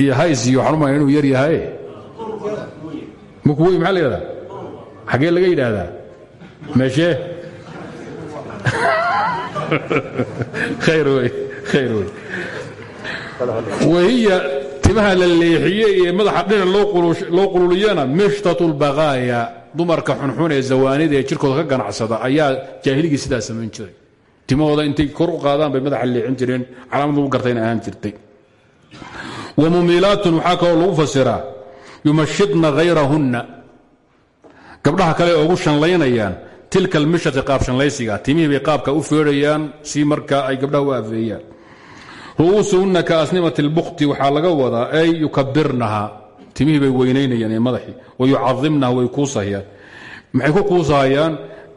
iyo hays iyo waxaan umaya inuu yar yahay markuu wey maxaa la laga yidhaahdaa? Meeshee [laughs] khayr wey khayr timaha la leexiye ee madaxa dhinac loo qululiyana mishtat lbaqaaya dumarka xunxun ee zawaanida ee jirkooda ka ganacsada ayaa jaahiligii sidaa samayn jiray. Timahooda intay kor u qaadaan bay madaxa leexin jireen calaamad lagu gartayna ahaan jirtay wa mumiilaatun waxaa kaloo lagu fasiraa yumashidna hayrahunna gabdhaha kale ugu shanlaynayaan tilka almishati qaab shanlaysiga timihii bay qaabka u feedhayaan si markaa ay gabdhaha u afeeyaan ru'uusuhunna ka asnimati lbukti waxaa laga wadaa ay yukabirnaha timihii bay weynaynayaan ee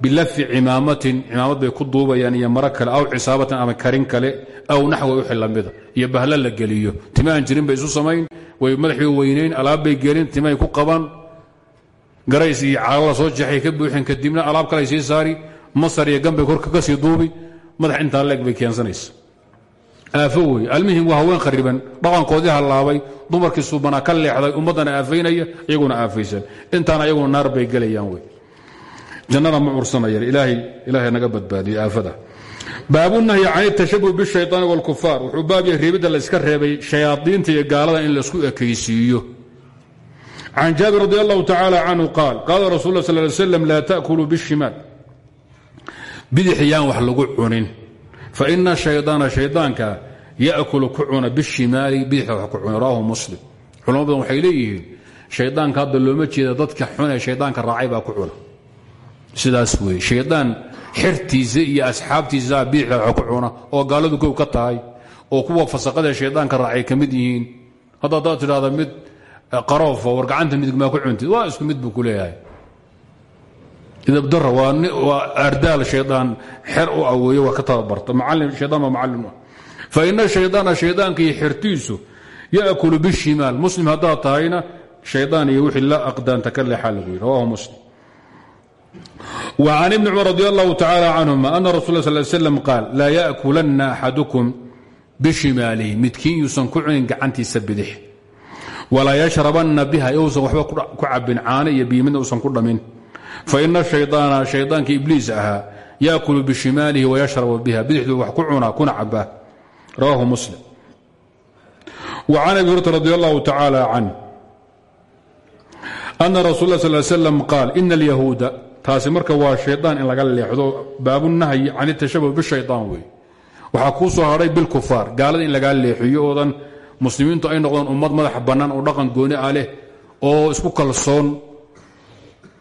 bilafi cimaamatin cimaamad bay ku duubayaan iyo maro kale aw cisaabatin ama karin kale aw naxwa wixii lamida iyo bahla la geliyo. Tima jirin bay isu samayn way madaxii weynayn alaabbay gelin timahay ku qabaan garays iyo soo jeexay ka buuxin kadibna alaab kale sii saari masar iyo gambay korka ka sii duubi madax intaa leeg bay keensanaysa. Aafo wey almihim waa haween khariban dhaqankoodii hallaabay dumarkii suubanaa ka leexday ummaddana aafaynaya iyaguna aafaysan intaana ayaguna naar bay gelayaan wey jannada ma cursanayaan ilaahay naga badbaadiyo aafada. Baabunahyi can itashabuh bishayaani wاlkufaar wuxuu baab yahay reebidda la iska reebay shayaadiinta iyo gaalada in la isku ekaysiiyo. Can jaabir radi allahu tacaala canhu qaal qaala rasul sal ly slam laa taأkuluu bishimaal. Bidix yaan wax lagu cunin. Faina shayaana shaydaanka yakulu ku cuna bishimaali bidixda wax ku cuna. Rawahu muslim. Culamo badan waxay leeyihiin shaydaanka hadda looma jeeda dadka xun ee shaydaanka raacay baa ku cuna sidaas weye shaydaan xertiisa iyo asxaabtiisa bidixda wax ku cuna oo gaaladu kow ka tahay oo kuwa fasaqada shaydaanka raacay ka mid yihiin. Hadda haddaad tidhahda mid qaroofa war gacanta midig maa ku cuntid waa isku mid buu ku leeyahay. Idabdara waa ardaal shaydaan xer u aweeye waa ka tababarta. Macalin shaydaan baa macallim ah. Fa ina shaydaana shaydaanka iyo xertiisu yaakulu bishimaal muslim haddaad tahayna shaydaan iyo wixii la aqdaanta ka leexaa lagu yidhi. Rawahu muslim وعن ابن cمر رضي الله تعالى عنهma أن رsuل صل ل سلم قاal laa yأkulana أxadكم bشhimaalih midkiin yuusan ku cunin gacantiisa bidix walaa yشhرabana biha yousan waxba ku cabin caano iyo biimidna usan ku dhamin faإna الشhayطاana shayطaanka ibliis ahaa yaأkul bشhimaalihi وyشhرب biha bidixduu wax ku cunaa kuna cabaa rawahu msلم وعن أبي هريرة رضي الله تعالى عنه أن رsuل اه صل سلم قاal إن اليهوuda taasi marka waa shayaan in laga leexdo baabunahyi can itashabuh bishayaan wey waxaa kuu soo hadhay bilkufaar gaalada in lagaa leexiyo oodan muslimiintu ay noqdeen ummad madax bannaan oo dhaqan gooni ah leh oo isku kalsoon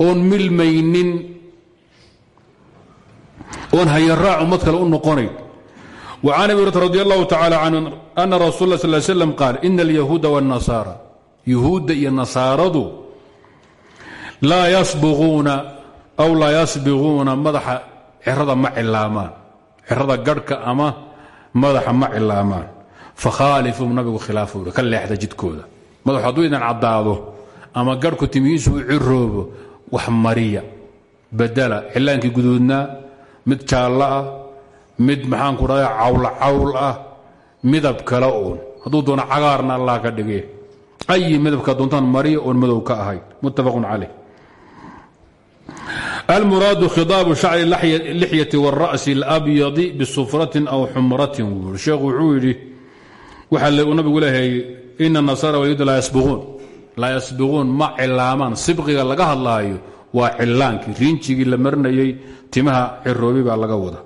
oon milmaynin oon hayaraac ummad kale u noqonayn. Wa can abi hurata radi allahu tacaala canhu ana rasul la sal slam qaal ina alyahuuda wاnnasaara yuhuudda iyo nasaaradu laa yasbuquuna aw laa yasbiquuna madaxa cirada ma cilaamaan. Cirada garhka ama madaxa ma cilaamaan. Fakhaalifum nabigu khilaafu ka leexda jidkooda. Madaxu hadduu caddaado ama garhku timihiisu u ciroobo wax mariya badala xillaankii guduudnaa mid jaallo ah mid maxaanku dhahda cawla cawl ah midab kale uun. Hadduu doono cagaarna allah ka dhige ayi midabka doontaan mariya oon madow ka ahayn muttafaqun caleyh almuraadu khidaabu shacri lixyati wاra'si اlabyadi bisufratin aw xumratin wuui sheekhu wuxuu yidhi waxaa nabigu leeyahay ina nasaara walyuda laa yasbiquun ma cilaamaan sibqiga laga hadlaayo waa cilaankii riinjigii la marinayey timaha ciroobi baa laga wada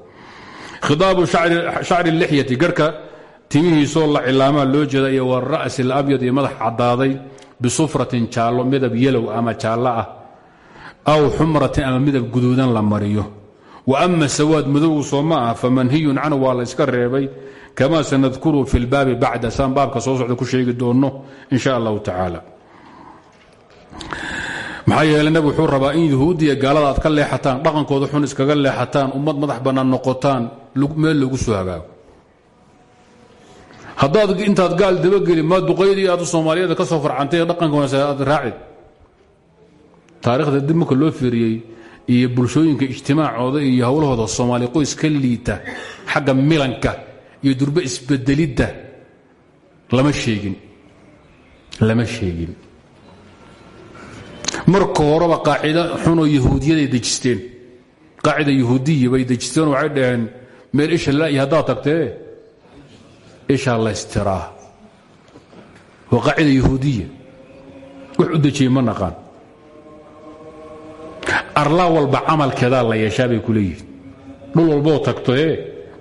khidaabu shacri lixyati garhka timihiisoo la cilaamaa loo jeeda iyo wara'si alabyad iyo madax caddaaday bisufratin jaallo midab yelow ama aw xumratin ama midab guduudan la mariyo. Wa ama sawaad madowgu soo ma ah famanhiyun canhu waa la yska reebay. Kama sanadkuru fi lbaabi bacda saan baabka soo socda ku sheegi doonno in sha allahu tacaala. Maxaa yeelay nabig wuxuu rabaa in yahuudiya gaalada aad ka leexataan dhaqankooda xun iskaga leexataan ummad madax bannaan noqotaan meel loogu soo hagaago. Haddaad intaad gaal dabageli maa duqaydii aad soomaaliyeed ka soo farcantay dhaqanka wanaagsan aad raacid taarikhda dib marka loo fiiriyey iyo bulshooyinka ijtimaacooda iyo howlahooda soomaali qoys ka liita xagga milanka iyo durbe isbedelidda lama sheegin lama sheegin. Marka horeba qaacida xunoo yahuudiyaday dejisteen qaacida yahuudiya bay dejisteen waxay dhaheen meel isha laiyo haddaad tagtee ishaa laystiraa waa qaacida yahuudiya. Wax u dejiyey ma naqaan arla walba camalkeedaa la yeeshaa bay ku leeyihiin dhul walboo tagto ee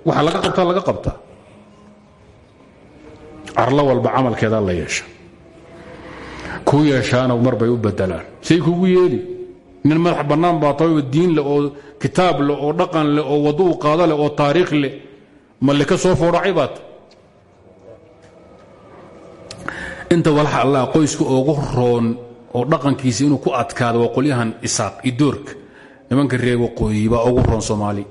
waxa laga qabtaa laga qabtaa. Arla walba camalkeedaa la yeesha. Kuu yeeshaana mar bay u bedelaan say kugu yeeli nin madax bannaan baa tabayba diin leh oo kitaab leh oo dhaqan leh oo waddo u qaado leh oo taariikh leh. Malle ka soo foodhacay baat inta walaxa allah qoyska oogu roon oo dhaqankiisa inuu ku adkaado waa qolyahan isaaq idoorka nimanka reer waqooyi baa ugu roon soomaali.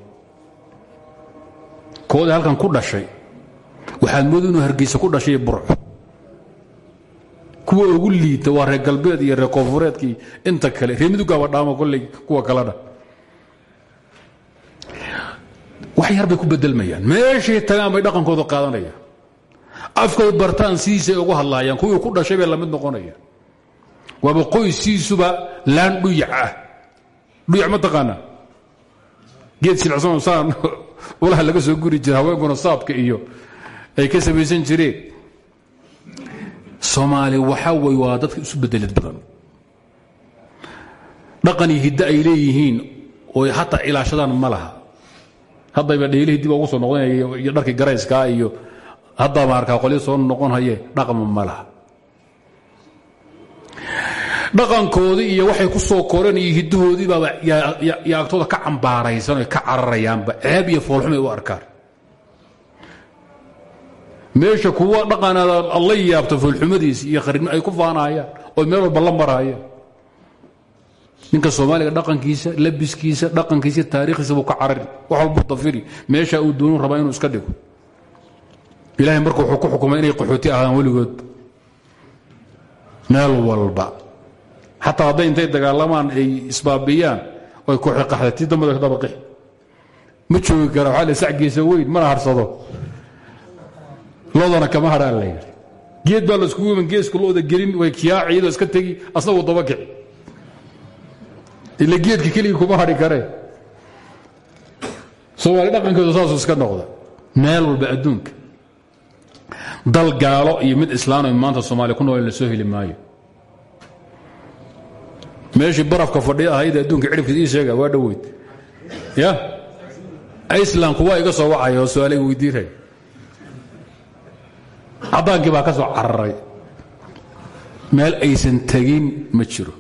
Kooda halkan ku dhashay waxaad mooda inuu hargeysa ku dhashay burco kuwa ugu liita waa reer galbeed iyo reer koonfureedkii inta kale. Reer midugaaba dhaamo kolley kuwa kalena wax yar bay ku bedelmayaan meeshay tagaan dhaqankooda qaadanayaan. Afkay bartaan sidiisay ugu hadlaayaan. Kuwii ku dhashay bay la mid noqonayaan waaba qoysiisuba laan dhuyac ah. Dhuyac ma taqaanaa geed silcsan saan [laughs] ulaha laga soo guri jira haweenkuna saabka iyo ay ka samaysan jireen. Soomaali waxaa wey waa dadka isu bedelid badan. Dhaqan iyo hiddo ay leeyihiin oo hataa ilaashadaan ma laha. Haddayba dheelihii dib ugu soo noqdanaya iyo dharkii garayskaa iyo haddaaba arkaa qolyo soo noqon haye dhaqma ma laha dhaqankoodii iyo waxay ku soo koreen iyo hiddahoodii baaba yaa ka cambaaraysan oy ka cararayaanba ceeb iyo foolxumay u arkaan. Meesha kuwa dhaqanaada alla yaabta foolxumadiisa iyo kharibnimo ay ku faanahayaan oo meel walba la marahayaan ninka soomaaliga dhaqankiisa labiskiisa dhaqankiisa taarikhdiisa buu ka carari wax walbuu dafiri. Meesha uu doonu rabaa inuu iska dhigo. Ilahay marka wuxuu ku xukumay inay qaxooti ahaan weligood. Meel walba xataa hadday intay dagaalamaan ay isbaabiyaan oy kooxi qaxda tii dambada ka daba ma joogi kara waxaa la sacgiisa weyn mana harsado. Loodana kama hadhaan la geed baa la iskugu iman geesku looda gelin way kiyaaci iyadoo iska tegi asna wuu daba kici ila geedka keligii kuma hadhi karee soomaali dhaqankooda saasuu iska noqda. Meel walba adduunka. Dal gaalo iyo mid islaano maanta soomaaliya ku nool la soo heli maayo meeshii barafka fadhiya ahayd adduunka cidhibkiis ii sheega waa dhoweyd. Ya? Icelandku waa iga soo wacaya oo su'aalay weydiinaya caddaankii baa ka soo cararay. Meel aysan tegin ma jiro.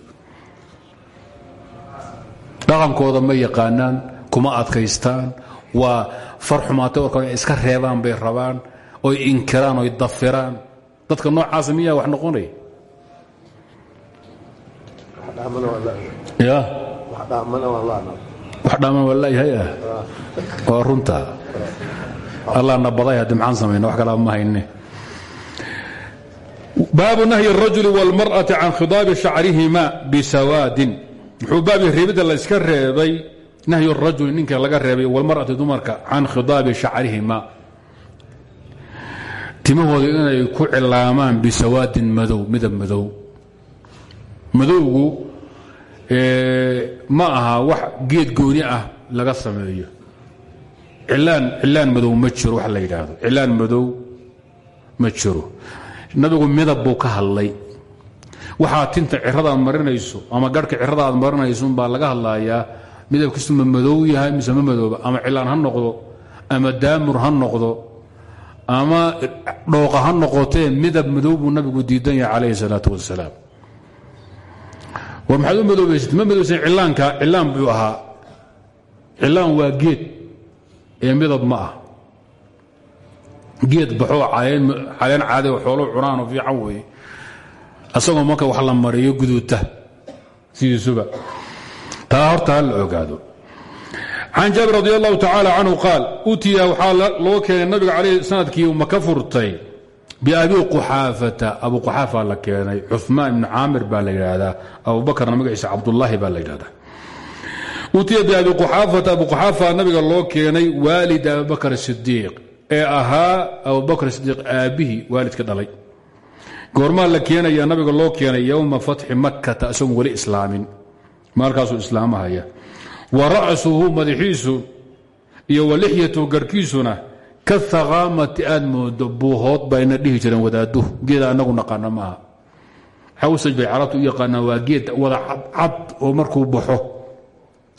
Dhaqankooda ma yaqaanaan kuma adkaystaan. Waa far xumaatay warka iska reebaan bay rabaan oy inkiraan oy dafiraan. Dadka noocaasa miyaa wax noqonaya? ya wax dhaaman waa laayahay ah waa runta allaana baday haddi maxaan samayna wax kalaa ma hayne baabu nahyi الrajuli wاlmarأaةi can khidaabi shacrihima bisawaadin muxuu baab reebidda la iska reebay nahyu الrajuli ninka laga reebay wاlmarأati dumarka can khidaabi shacrihima timahooda inay ku cilaamaan bisawaadin madow midab madow madowgu ma aha wax geed gooni ah laga sameeyo. Cilaan madow ma jiro wax la yidhaahdo. Cilaan madow ma jiro. Nabigu midab buu ka hadlay. Waxaa tinta cirada aad marinayso ama garhka cirada aad marinayso umbaa laga hadlayaa. Midabkiisu ma madow yahay mise ma madooba? Ama cilaan ha noqdo? Ama daamur ha noqdo? Ama dhooqa ha noqotee midab madow buu nabigu diidan yahay calayhi salaatu wasalaam war maxaad u madoobaysat ma madowsan cilaanka cilaan buu ahaa. Cilaan waa geed. Ee midab ma ah. Geed baxoo caleen caade oo xoolo cunaan oo fiican weeye. Asagoo marka wax la mariyo guduuta sidiisuba taa horta ha la ogaado. Can jaabir radi allahu tacaala canhu qaal utiya waxaa loo keenay nabiga caleyh sannadkii maka furtay biabi quxaafata abu quxaafa la keenay cumaan ibnu caamir baa la yidhaahdaa abubakarna magaciisa cabdulaahi baa la yidhahdaa utiya biabi quxaafata abu quxaafa nabiga loo keenay waalid abibakr sidiiq ee ahaa abubakr sidiiq aabbihii waalidka dhalay goormaa la keenaya nabiga loo keenay yowma fatxi makkata isagoon weli islaamin maalkaasuu islaamahaya wa ra'suhu madaxiisu iyo wa lixyatu garhkiisuna ka haqaamati aad moodo buuhood bayna dhihi jireen wadaaduhu geeda anagu naqaana maaha. Xawsaj bay carabtu u yaqaanaan wada cadcad oo markuu baxo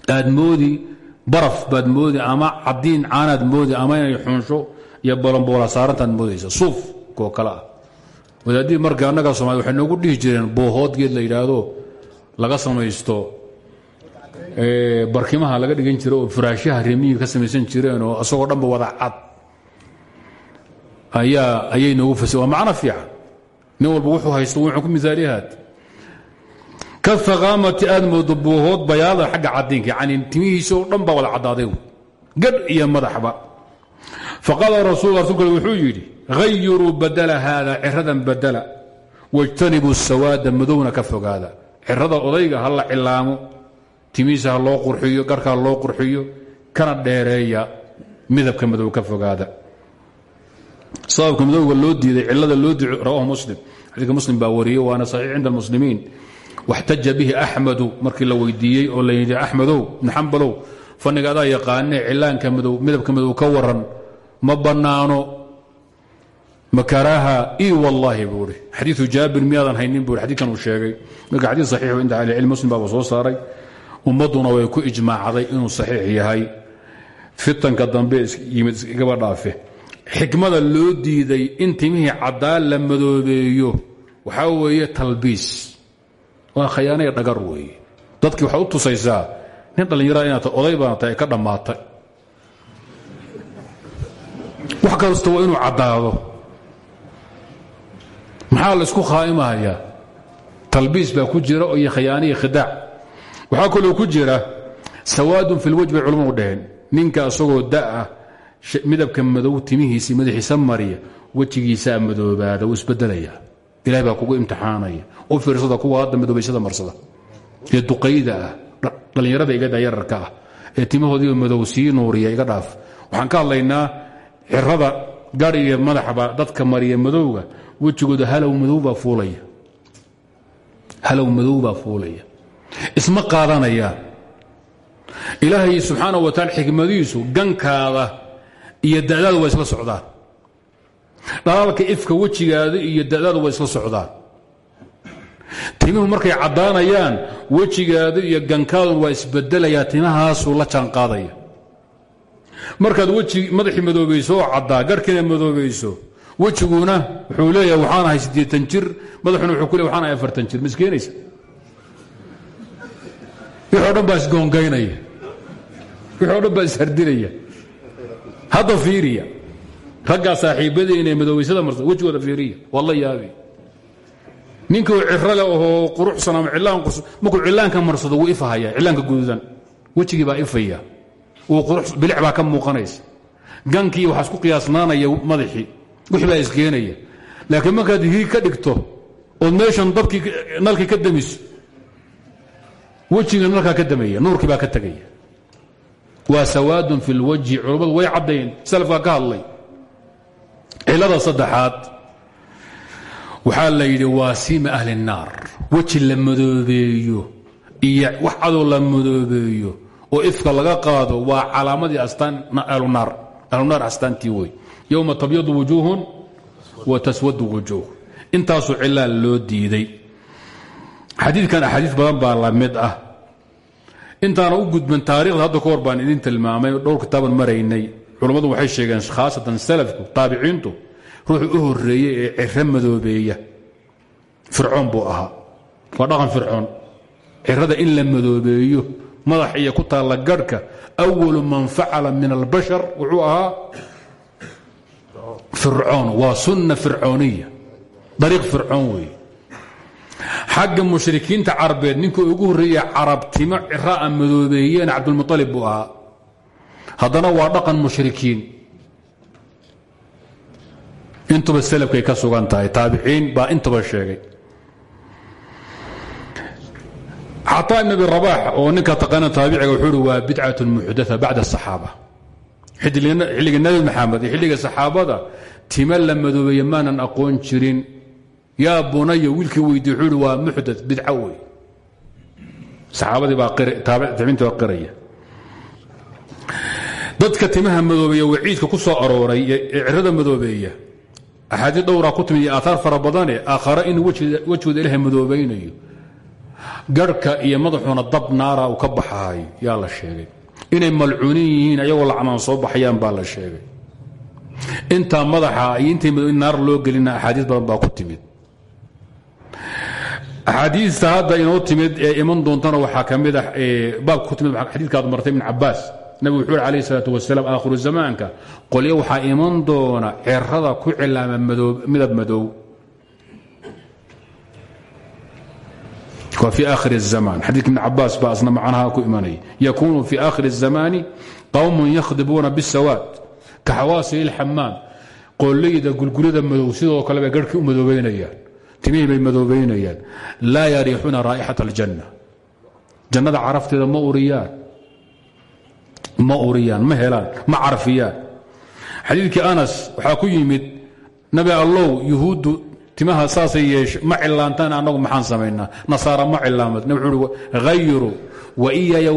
aad moodi baraf baad moodi ama cadiin caanaad moodi ama inay xunsho iyo bolonboola saarantaad moodaysa. Suuf koo kale ah. Marka annaga soomali waxay noogu dhihi jireen buuhood geed la yidhaahdo laga samaysto barkimaha laga dhigan jira oo furaashyaha remiyiga ka samaysan jireen oo isagoo dhanba wada cad ayay noogu fas waa macno fiican. Nin walba wuxuu haysto wuxuu ku misaaliyahaad ka haqaamati aad moodo buuhood xagga cadiinka yani timihiisa oo dhan baa wada caddaaday gadh iyo madaxba. Faqaala rasul rasulka wuxuu yidhi hayiruu badala haada ciradan badala. Wاjtanibuu sawaada madowna ka fogaada. Cirada odayga ha la cilaamo timihiisa loo qurxiyo garka loo qurxiyo. Kana dheereeya midabka madow ka fogaada sababka madowga loo diiday cilada loo diido rawahu muslim. Xadiika muslim baa wariyey waana saxiix cinda almuslimiin. Bihi axmedu markii la weydiiyey oo la yidhi axmedow ibn xambalow fanniga adaa yaqaanee cilaanka midabka madow ka waran ma bannaano makaraaha i wallaahi buu ihi xadiiu jaabir miyaadan haynin buu xadiikan uu sheegay. Marka xadiid saxiixu cinda ahlicilm muslim baaba soo saaray. Ummadduna way ku ijmaacday inuu saxiix yahay. Fitanka dambe yimid igaba dhaafe xikmada loo diiday in timihii caddaan la madoobeeyo waxaa weeye talbiis. Waa khayaanaya dhagar weeye. Dadkii waxaad u tusaysaa nin dhallinyara inaad oday baana tahay ka dhammaatay. Wax kasta waa inuu caddaado. Maxaa la isku khaa'imahayaa talbiis baa ku jira iyo khayaaniya khidaac waxaa ku jira sawaadun fi lwaj bay culamadu dhaheen ninka isagoo da'ah midabka madow timihiisii madaxiisa mariya wejigiisaa madoobaada wuu isbedelaya. Ilahay baa kugu imtixaanaya. U fiirsada kuwa hadda madoobaysada marsada. Ee duqayda ah dhallinyarada igada yararka ah. Ee timahoodiiba madow sii nuuriya iga dhaaf. Waxaan ka hadlaynaa cirada gari madaxba dadka mariya madowga wejigooda halow madowbaa fuulaya. Halow madowbaa fuulaya. Isma qaadanayaan ilaahay subxaana wa taala xikmadiisu gankaada iyo da'daadu waa isla socdaan. Dhalaalka ifka wejigaada iyo da'daadu waa isla socdaan. Timuhu markay caddaanayaan wejigaadu iyo gankaadun waa isbedelayaa timahaasuu la jaanqaadaya. Markaad weji madaxii madoobayso oo caddaa garhkiina madoobayso wejiguna wuxuu leeyahay waxaan ahay siddeetan jir. Madaxuna wuxuu ku leey waxaan ahay afartan jir. Miskeenaysa wixii o dhan baa isgoongaynaya wixii o dhan baa ishardinaya hadda fiiriya. Raggaa saaxiibadii inay madoobaysada marsa wejigooda fiiriya. Waa la yaabi ninkuu cirale ahoo quruxsan ama cilaan qursan markuu cilaanka marsado wuu ifahaya cilaanka gududan wejigii baa ifaya wuu qurux bilic baa ka muuqanaysa. Gankii waxaa isku qiyaasnaanaya madaxii wixii baa iskeenaya. Laakiin markaad hiig ka dhigto ood meeshan dabkii nalkii ka damiso wejiga nalkaa ka damaya nuurkii baa ka tegaya waa sawaadun fi lwajhi culammadu way caddayn. Salafkaa ka hadlay. Cilada saddexaad. Waxaa la yidhi waa siima ahli الnaar weji la madoobeeyo iyo wax la madoobeeyo oo ifka laga qaado waa calaamadii astaan ahlunaar astaantii wey yowma tabyadu wujuuhun wa taswadu wujuuh. Intaasuu cilaan loo diiday. Xadiidkan axaadiis badan baa la mid ah intaana u gudban taarikhda hadda ka hor baan idin tilmaamay dhowr kitaaban maraynay. Culammadu waxay sheegeen khaasatan salafku taabiciintu ruuxu u horeeyey ee ciro madoobeeya. Fircoon buu ahaa. Waa dhaqan cirada in la madoobeeyo madax iyo ku taalla garhka awalu man facala min albashar wuxuu ahaa fircoon. Waa sunna fircooniya. Dariiq fircoon weeye xagga mushrikiinta carabeed ninkii ugu horreeya carabtimo ciraa madoobeeyeen cabdulmualib buu ahaa. Haddana waa dhaqan mushrikiin. Intuba selafkay ka sugan tahay taabiciin baa intuba sheegay. Caطaa ibn abi rabax oo ninka taqaana taabiciga wuxuu uhi waa bidcat muxdaa bacda asaxaaba xilliga nebi maxamed iyo xilliga saxaabada tima la madoobeeye maanan yaa bunaya wiilkii weydiye wuxuu uhi waa muxda bidco wey saxaabadii baa qiraya. Dadka timaha madoobeeya waciidka ku soo arooray ee cirada madoobeeya. Axaadiis dhowraa ku timi iyo aaaar fara badane aakhare in wejigooda iyo madaxuuna dab naara uu ka baxahayo yaa la sheegay. Inay malcuunin yihiin ayagoo lacnaan soo baxayaan baa la sheegay. Intaa madaxa iyo intay naar loo gelina axaadiis badan baa ku timid axaadiista hadda inoo timid ee iman doontana waxaa ka mid ah baabka ku timid xadiidkaad martay ibn cabaas nabigu wuxuu alayh salaatu wasalaam aakhiru zamaanka qolyo waxaa iman doona cerada ku cilaama midab madow waa fi akhir الzaman xadiidka ibn cabaas baa asna macnaha ku imanaya yakunu fi akhir الzamani qowm yakhdibuuna bالsawaad ka xawaasil اlxamaam qollayda gulgulada madow sidoo kale bay garhkii u madoobaynayaan timihii bay madoobaynayaan. Laa yariixuuna raa'ixaة اljanna jannada carafteeda ma uriyaan. Ma uriyaan ma helaan ma carfiyaan. Xadiidkii anas waxaa ku yimid nabi allow yuhuuddu timaha saasay yeeshe ma cilaantaan annagu maxaan samaynaa? Nasaara ma cilaamad nab wuxuu uhi hayiru wa iyaaya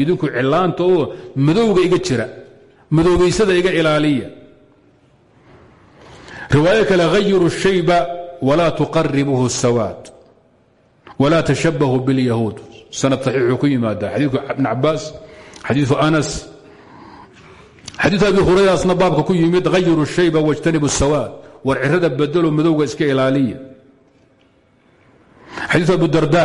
idinku cilaanta oo madowga iga jira madoobaysada iga ilaaliya. Riwaayo kale hayiru shayba walaa tuqaribuhu sawaad walaa tashabahu bilyahuud sanad saxiixuu ku yimaada xadiidku ibn cabaas xadiiu anas xadiiu abi hurayraasna baabka ku yimid hayiru shayba wاjtanibu sawaad war cirada bedelo madowga iska ilaaliya xadiiu abu darda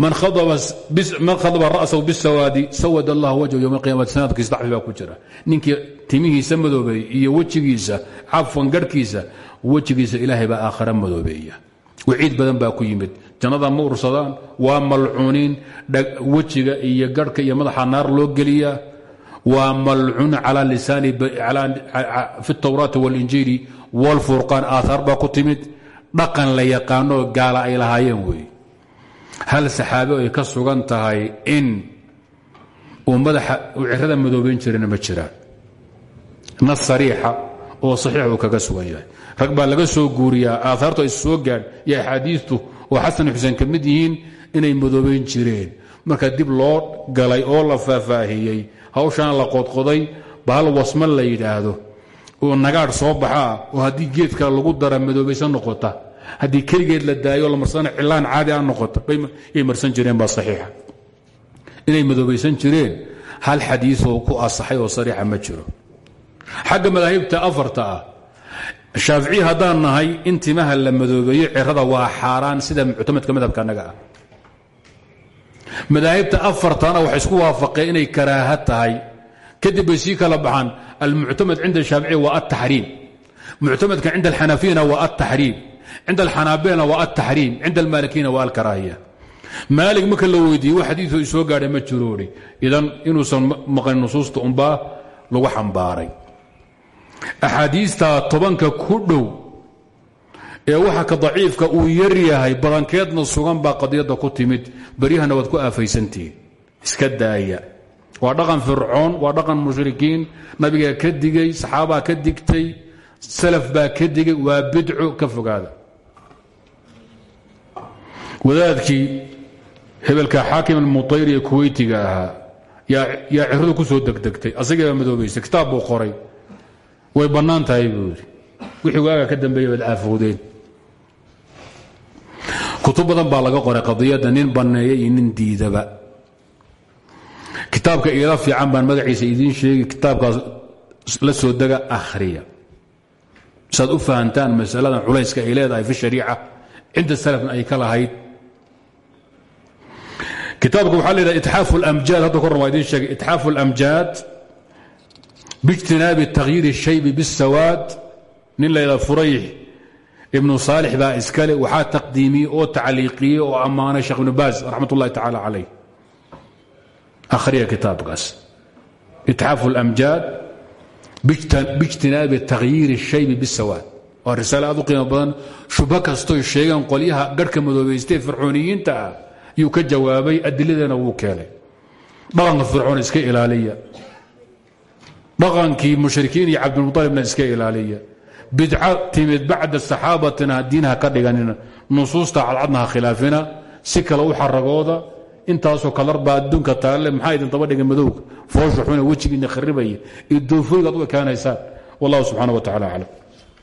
man khadba ra'sahu bisawaadi sawad allah wajhu ywm اqiyamati sanadkiisa dacfi baa ku jira ninkii timihiisa madoobeey iyo wejigiisa cafwan garhkiisa wejigiisa ilaahay baa aakhare madoobeeya. Waciid badan ba ku yimid. Janada ma ursadaan waa malcuuniin wejiga iyo garhka iyo madaxa naar loo geliyaa. Wa malcuun fi tawraati walinjiili walfurqaan aaaar baa ku timid. Dhaqan la yaqaanoo gaala ay lahaayeen wey. Hal saxaabe ay ka sugan tahay in uu madaxa cirada madoobayn jirana ma jiraan. Nas sariixa oo saxiix uu kaga sugan yahay rag baa laga soo guuriyaa aaaartu ay soo gaadh iyo axaadiistu oo xasan xuseen inay madoobayn jireen. Marka dib loo galay oo la faahfaahiyey hawshaan la qodqoday bahal wasma la yidhaahdo. Oo nagaadh soo baxaa oo haddii geedka lagu dara madoobaysan noqota haddii keligeed la daayo la marsana cilaan caadi a noqota yay marsan jireen baa saxiixa. Inay madoobaysan jireen hal xadiioo ku asaxay oo sariixa ma jiro. Xagga madaahibta afarta ah shaaficiyi haddaan nahay in timaha la madoobeeyo cirada waa xaaraan sida muctamadka madhabka annaga ah. Madaahibta afartana waxay isku waafaqeen inay karaaha tahay. Kadib bay sii kala baxaan almuctamad cinda shaaficiya waa altaxriim muctamadka cinda alxanafiyana waa altaxriim cinda alxanaabilana waa altaxriim cinda almaalikiyina waa alkaraahiya maalig marka la weydiiyey wax xadiiu isoo gaadhay ma jiroori idan inuusan maqlin nusuusta unbaa lagu xambaaray axaadiistaa tobanka ku dhow ee waxa ka daciifka uu yar yahay badankeedna sugan baa qadiyadda ku timid. Beryahana waad ku aafaysantihiin iska daaya. Waa dhaqan fircoon waa dhaqan mushrikiin. Nabigaa ka digay saxaabaa ka digtay salaf baa ka digay waa bidco ka fogaada. Wadaadkii hebelka xaakim almutayri ee kuweytiga ahaa yaa ciradu ku soo degdegtay asagii baa madoobaysay kitaab buu qoray way bannaan tahay buu wixii waaga ka dambeeya baad aafoodeen kutub badan baa laga qoray qadiyadda nin banneeya iyo nin diidaba. Kitaabka iila fiican baan magaciisa idiin sheegi kitaabkaas la soo dega akhriya. Saad u fahantaan masaladan culayska ay leedahay fi shariica cinda salafna ay ka lahayd. Kitaabka waxaa la yidhaha itxaafu اlamjaad hadda koran waa idiin bijtinaabi takyiir shaybi bisawaad nin layla furayx ibnu saalix baa iskale waxaa taqdiimiyey oo tacliiqiyey oo ammaanay sheekh ibnu baas raxmat ullahi tacaala calayh akhriya kitaabkaas itxaafu اlamjaad bijtinaabi takyiiri shaybi bisawaad waa risaale aad u qiimo badan shubo kastoy sheegeen qolyaha garhka madoobaystee fircooniyiinta ah ayuu ka jawaabay adiladeena wuu keenay dhaqanka fircoon dhaqankii mushrikiin iyo cabdilmualibna iska ilaaliya. Bidca timid bacda saxaabatina diinha ka dhiganina. Nusuusta cadcadna ha khilaafina. Si kale u xaragooda. Intaasoo kalar baa adduunka taalle maxaa idin daba dhigan madowga? Foosha xuna wejigiina kharibaya iyo doofooygaad u ekaanaysaan wallahu subxana wa tacala aclam